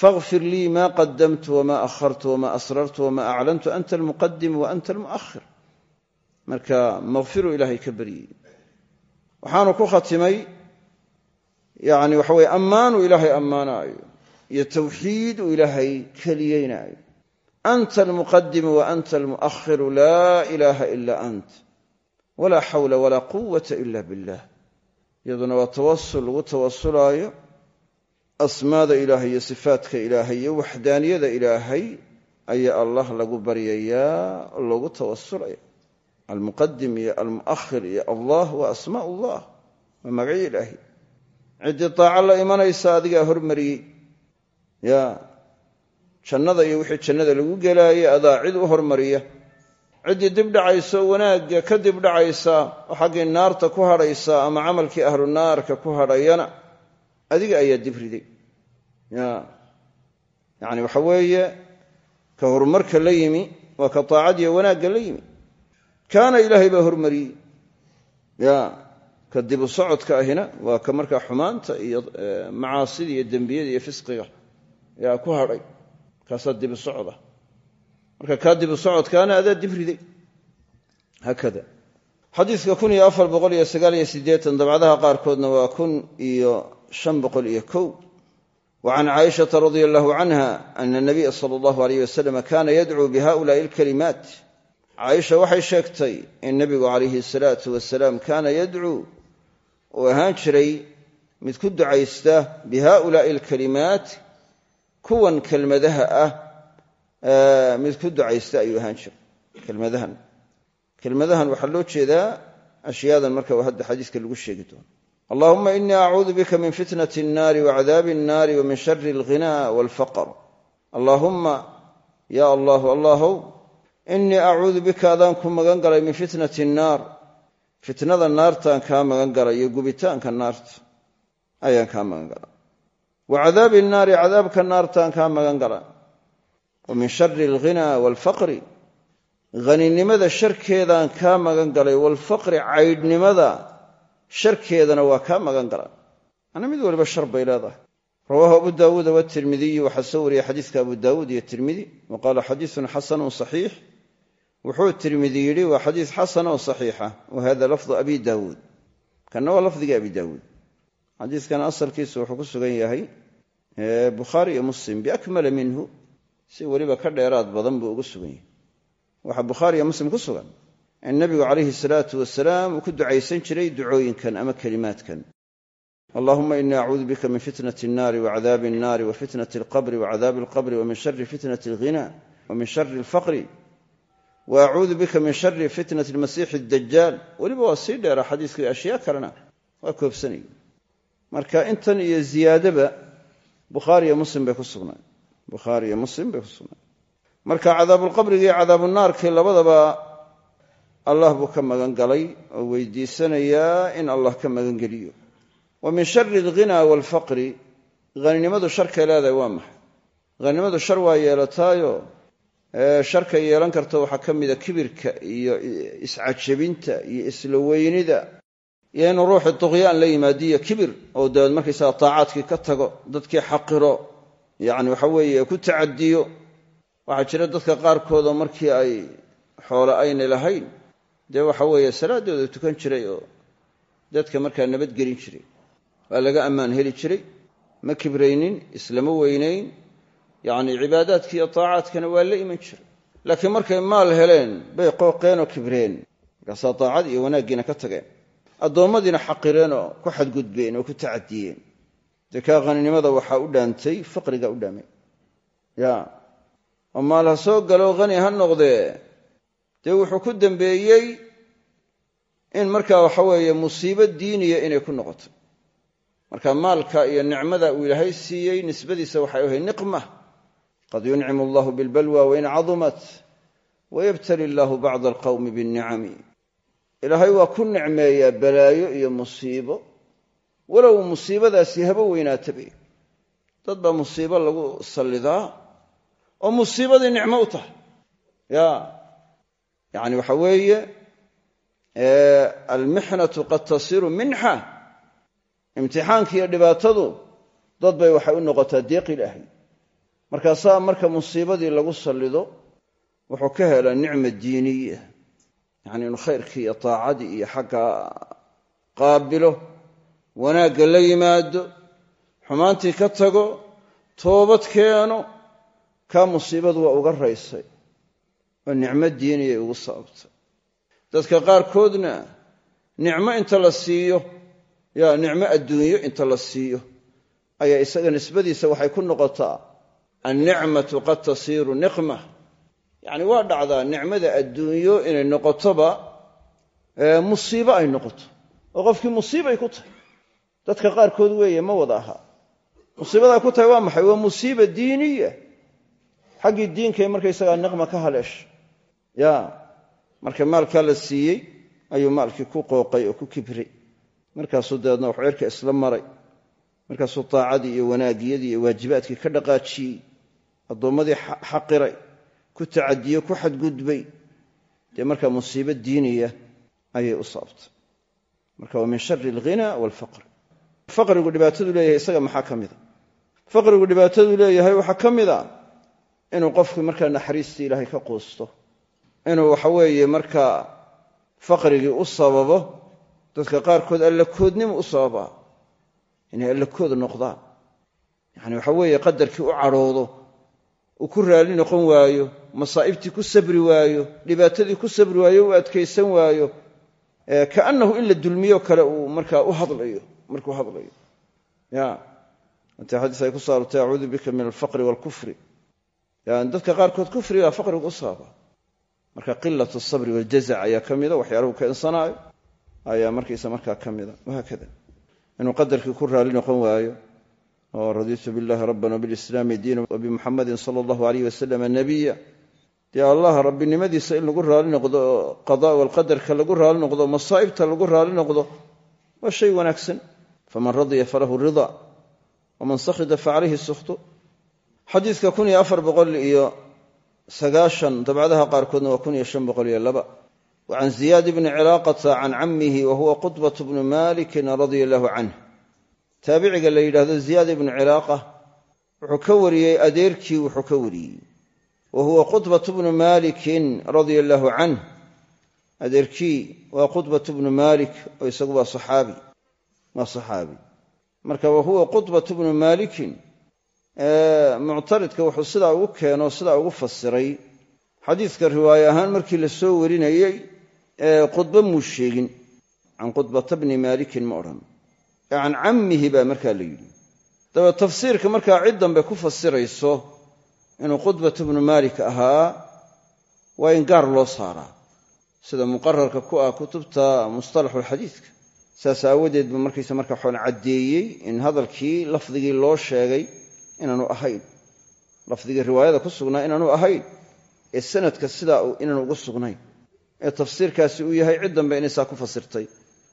Fakhfir lii ma qadamtu wama akhartu wama asrartu wama aclantu anta almuqadim wa anta almu'ahir marka makfiruu ilaahay ka baryey waxaanu ku khatimay yani waxa weye ammaanuu ilaahay ammaanaayo iyo tawxiid uu ilaahay keliyeynaayo. Anta almuqadimu wa anta almu'ahiru laa ilaaha ila ant walaa xawla walaa quwata ila billah. Iyaduna waa tawasul lagu tawasulaayo asmaada ilaahay iyo sifaatka ilaahay iyo waxdaaniyada ilaahay ayaa allah lagu baryayaa loogu tawasulaya almuqadim iyo almu'ahir iyo allah waa asmaa ullah waa magacyo ilaahay ciddii daaco la imanaysa adigaa hormariyey ya jannada iyo wixii jannada lagu gelaayay adaa cid u hormariya ciddii dibdhacaysa oo wanaagga ka dibdhacaysa oo xaggii naarta ku hadhaysa ama camalkii ahlu naarka ku hadhayana adiga ayaa dibriday ya yacni waxa weeye ka horumarka la yimi waa ka taacadiyo wanaagga la yimi kaana ilaahay baa hormariyey. Ka dibu socodka ahina waa ka markaa xumaanta iyo macaasida iyo dembiyada iyo fisqiga yaa ku hadhay kaasaa dibu socda marka kaa dibu socodkaana adaa dibriday haakada xadiidka kun iyo afar boqol iyo sagaal iyo siddeetan dabcadaha qaarkoodna waa kun iyo shan boqol iyo kow. Wa can caaishata radia allahu canha ana nabiya sala allahu alayh wasalam kana yadcuu bihaulaai caaisha waxay sheegtay in nebigu calayhi salaatu wasalaam kaana yadcuu uu ahaan mid ku ducaysta bihaulaai alkalimaat kuwan kelmadaha ah mid ku ducaysta ayuu ahaan jiray kelmadahan. Kelmadahan loo jeedaa ashyaadan marka hadda xadiiska lagu sheegi doono. Allahuma inii acuudu bika min fitnati annaari wacadaabi annaari wa min shari alghina walfaqr allaahumma ya allahu inii acuudu bika adaan ku magan galay min fitnati annaar fitnada naartaan kaa magan galay iyo gubitaanka naarta ayaan kaa magan galay. Wa cadaabi annaari cadaabka naartaan kaa magan gala wa min shari alghina waalfaqri haninimada sharkeedaan kaa magan galay. Waalfaqri caydhnimada sharkeedana waa kaa magan gala ana mid waliba shar bay leedahay. Rawaahu abu daawuuda watirmidiyi waxaa soo wariyey xadiiska abu daawuud iyo tirmidi wuxuu tirmidi yidhi waa xadiis xasan oo saxiixa wa hada lafdu abi daawuud. Kanna waa lafdigii abi daawuud. Xadiiskan asalkiisu wuxuu ku sugan yahay bukhaari iyo muslim biakmala minhu si weliba ka dheeraad badan buu ugu sugan yahay. Waxaa bukhaari iyo muslim ku sugan in nebigu calayhi salaatu wasalaam uu ku ducaysan jiray ducooyinkan ama kelimaadkan allahuma inii acuudu bika min fitnati annaari wacadaabi annaari wa fitnati alqabri wacadaabi alqabri wa min shari fitnati alghina wa min shari alfaqri wa bika min shari fitnati almasiixi addajaal weliba waa sii dheera xadiiskii ashyaa kalena waa koobsanaya marka intan iyo ziyaadaba bukhaari iyo muslim bay ku sugnaan bukhaari iyo muslim bay ku sugnaan marka cadaabulqabrigii cadaabunaarkii labadaba allah buu ka magan galay oo weydiisanayaa in allah ka magan geliyo wa min shari alghina waalfaqri haninimadu sharkay leedahay waa maxay haninimadu shar waa yeelataayo sharkay yeelan karta waxaa ka mida kibirka iyo iscajabinta iyo isla weynida iyo inuu ruuxu duqyaan la yimaadiyo kibir oo dabeed markaysaga taacaadkii ka tago dadkii xaqiro yacni waxa weeye ku tacadiyo waxaa jira dadka qaarkoodoo markii ay xoole aynay lahayn dee waxa weeye salaaddooda tukan jiray oo dadka markaa nabadgelin jiray. Waa laga ammaan heli jiray. Ma kibraynin islama weynayn yacni cibaadaadki iyo taacaadkana waa la iman jiray. Laakiin markay maal heleen bay qooqeenoo kibreen. Markaasaa daacad iyo wanaaggiina ka tageen. Addoommadiina xaqireen oo ku xadgudbeen oo ku tacadiyeen. Dee kaa haninimada waxaa u dhaantay faqriga u dhaamay. Ya oo maal ha soo galo hani ha noqdee. Dee wuxuu ku dambeeyey in markaa waxa weeye musiibo diiniya inay ku noqoto. Marka maalka iyo nicmada uu ilaahay siiyey nisbadiisa waxay ahay niqma qad yuncimu allahu bilbalwa wain cadumat wayabtali illaahu bacda alqawmi binnicami ilaahay waa ku nicmeeyaa balaayo iyo musiibo. Walow musiibadaasi haba weynaatabe dad baa musiibo lagu sallidaa oo musiibadii nicmo u tahay. Ya yacni waxa weeye almixnatu qad tasiru minxa. Imtixaanki iyo dhibaatadu dad bay waxay u noqotaa deeq ilaahay markaasaa marka musiibadii lagu sallido wuxuu ka helaa nicma diiniya yacni inu khayrkii iyo taacadii iyo xagga qaabilo wanaagga la yimaado xumaantii ka tago toobad keeno kaa musiibadu waa uga raysay oo nicmo diiniyay ugu sababtay. Dadka qaarkoodna nicmo inta la siiyo yaa nicmo adduunyo inta la siiyo ayaa isaga nisbadiisa waxay ku noqotaa annicmatu qad tasiiru niqma. Yacni waa dhacdaa nicmada adduunyo inay noqotoba musiibo ay noqoto. Oo qofkii musiibay ku tahay. Dadka qaarkood weeye ma wada aha. Musiibaday ku tahay waa maxay? Waa musiiba diiniya. Xaggii diinkay markaysagaa niqma ka haleesha ya marka maalkaa la siiyey ayuu maalkii ku qooqay oo ku kibray. Markaasuu dabeedna waxu cirka isla maray. Markaasuu taacadii iyo wanaagiyadii iyo waajibaadkii ka dhaqaajiyey addoommadii xaqiray ku tacadiyey ku xadgudbay dee markaa musiibo diiniya ayay u sababtay. Marka waa min shari alghina waalfaqri faqrigu dhibaatadu leeyahay isaga maxaa ka mida faqrigu dhibaatadu leeyahay waxaa ka mid a inuu qofku markaa naxariistii ilaahay ka quusto inuu waxa weeye markaa faqrigii u sababo dadka qaarkood allakoodnimo u sababaa inay allakood noqdaan. Yacani waxa weeye qadarkii u cadhoodo uu ku raalli noqon waayo masaa'ibtii ku sabri waayo dhibaatadii ku sabri waayo u adkaysan waayo kaannahu in la dulmiyo kale uu markaa u hadlayo markuu hadlayo. Ya inta xadiis ay ku saartay acuudu bika min alfaqri waalkufri yani dadka qaarkood kufrigaa faqrigu u sababa marka qilat asabri waljazac ayaa ka mida waxyaalahu keensanaayo ayaa markiisa markaa ka mida. Wahaakada. Inuu qadarkii ku raalli noqon waayo oo radiitu billahi rabban wbilislaami diina wabimuxamadin sala allahu alayh wasalam nabiya dee allah rabbinimadiisa in lagu raali noqdo oo qadaa walqadarka lagu raali noqdo masaa'ibta lagu raali noqdo waa shay wanaagsan. Faman radiya falahu rida waman sakhida facalayhi sukhtu. Xadiidka kun iyo afar boqol iyo sagaashan dabcadaha qaarkoodna waa kun iyo shan boqol iyo laba. Wa can ziyaad bni cilaaqata can cammihi wa huwa qudbat bnu malikin radia allahu canh taabiciga la yidhaahdo ziyaad ibnu cilaaqa wuxuu ka wariyey adeerkii wuxuu ka wariyey. Wa huwa qudbat bnu malikin radia allaahu canh adeerkii waa qudbat bnu malik oo isagu waa saxaabi waa saxaabi. Marka wa huwa qudbat bnu malikin muctaridka wuxuu sidaa ugu keeno sidaa ugu fasiray. Xadiiska riwaaye ahaan markii la soo warinayey qudba muu sheegin? Can qudbata bni maalikin ma odhan can cammihi baa markaa la yidhi. Daba tafsiirka markaa cid dambe ku fasirayso inuu qudbat bnu maalik ahaa waa in gaar loo saaraa. Sida muqararka ku ah kutubta mustalaxulxadiidka saas aawadeed buu markaysa markaa xoon caddeeyey in hadalkii lafdigii loo sheegay inaanu ahayn. Lafdigii riwaayada ku sugnaa inaanu ahayn. Ee sanadka sidaa inaanu ugu sugnayn. Ee tafsiirkaasi uu yahay cid dambe inay saa ku fasirtay.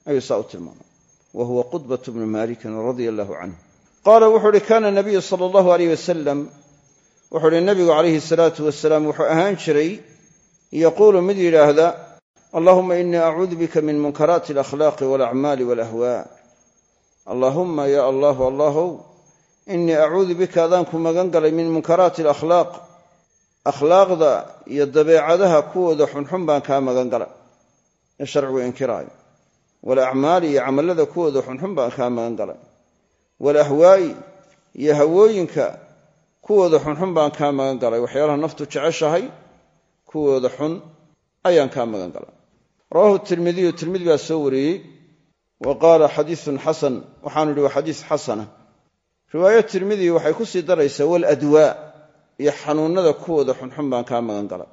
Ayuu saa u tilmaamay wa huwa qudbat bnu malikin radia allahu canhu qaala wuxuu uhi kaana nabiyu sala allahu aleyh wasalam wuxuu uhi nabigu calayhi salaatu wasalaam wuxuu ahaan jiray yaquulu mid yidhaahda allahuma inii acuudu bika min munkaraati alakhlaaqi walacmaali walahwaa allaahumma ya allahu allahow inii acuudu bika adaanku magan galay min munkaraati alakhlaaq akhlaaqda iyo dabeecadaha kuwooda xunxun baan kaa magan galay walacmaali iyo camallada kuwooda xunxun baan kaa magan galay. Walahwaa'i iyo hawooyinka kuwooda xunxun baan kaa magan galay. Waxyaalaha naftu jeceshahay kuwooda xun ayaan kaa magan galay. Rawahu tirmidiyu tirmidi baa soo wariyey wa qaala xadiisun xasan. Waxaanu idhi waa xadiis xasana. Riwaayo tirmidi waxay ku sii daraysaa waladwaa iyo xanuunnada kuwooda xunxun baan kaa galay.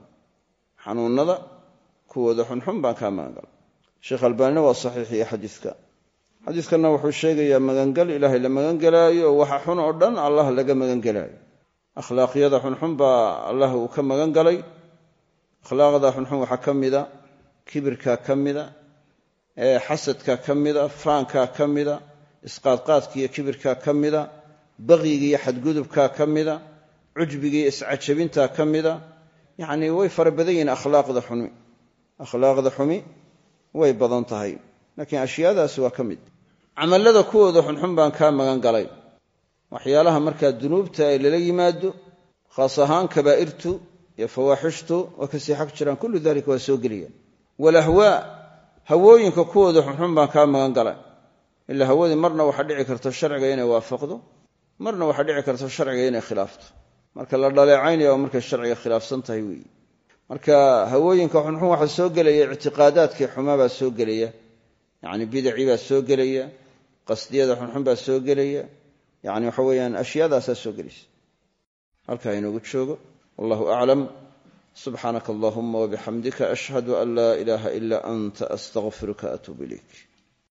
Xanuunnada kuwooda xunxun baan kaa magan galay sheekh albaanina waa saxiixiye xadiiska. Xadiiskanna wuxuu sheegayaa magangal ilaahay la magangelaayo waxa xun oo dhan allah laga magangelaayo akhlaaqyada xunxun baa allah uu ka magan galay akhlaaqda xunxun waxaa ka mida kibirkaa ka mida xasadkaa ka mida faankaa ka mida isqaadqaadka iyo kibirkaa ka mida baqiga iyo xadgudubkaa ka mida cujbiga iyo iscajabintaa ka mida. Yacnii way fara badan yihiin akhlaaqda xumi. Akhlaaqda xumi way badan tahay. Laakiin ashyaadaasi waa ka mid. Camallada kuwooda xunxun baan kaa magan galay. Waxyaalaha markaa dunuubta ay lala yimaado khaas ahaan kabaa'irtu iyo fawaaxishtu waa ka sii xag jiraan. Kullu dalika waa soo geliyaan. Walahwaa hawooyinka kuwooda xunxun baan kaa magan galay. Ilaa hawadii marna waxaa dhici karta sharciga inay waafaqdo marna waxaa dhici karta sharciga inay khilaafto. Marka la dhaleecaynaya waa markay sharciga khilaafsan tahay weeye marka hawooyinka xunxun waxaa soo gelaya ictiqaadaadkii xumaa soo gelaya yacni bidacii soo gelaya qasdiyada xunxun baa soo gelaya yacni waxa weeyaan ashyaadaasaa soo gelaysa. Halkaa inoogu joogo wallahu aclam subxaanaka allahuma wabixamdika ashhadu an laa ilaaha ila anta astaqfiruka atuub ilayk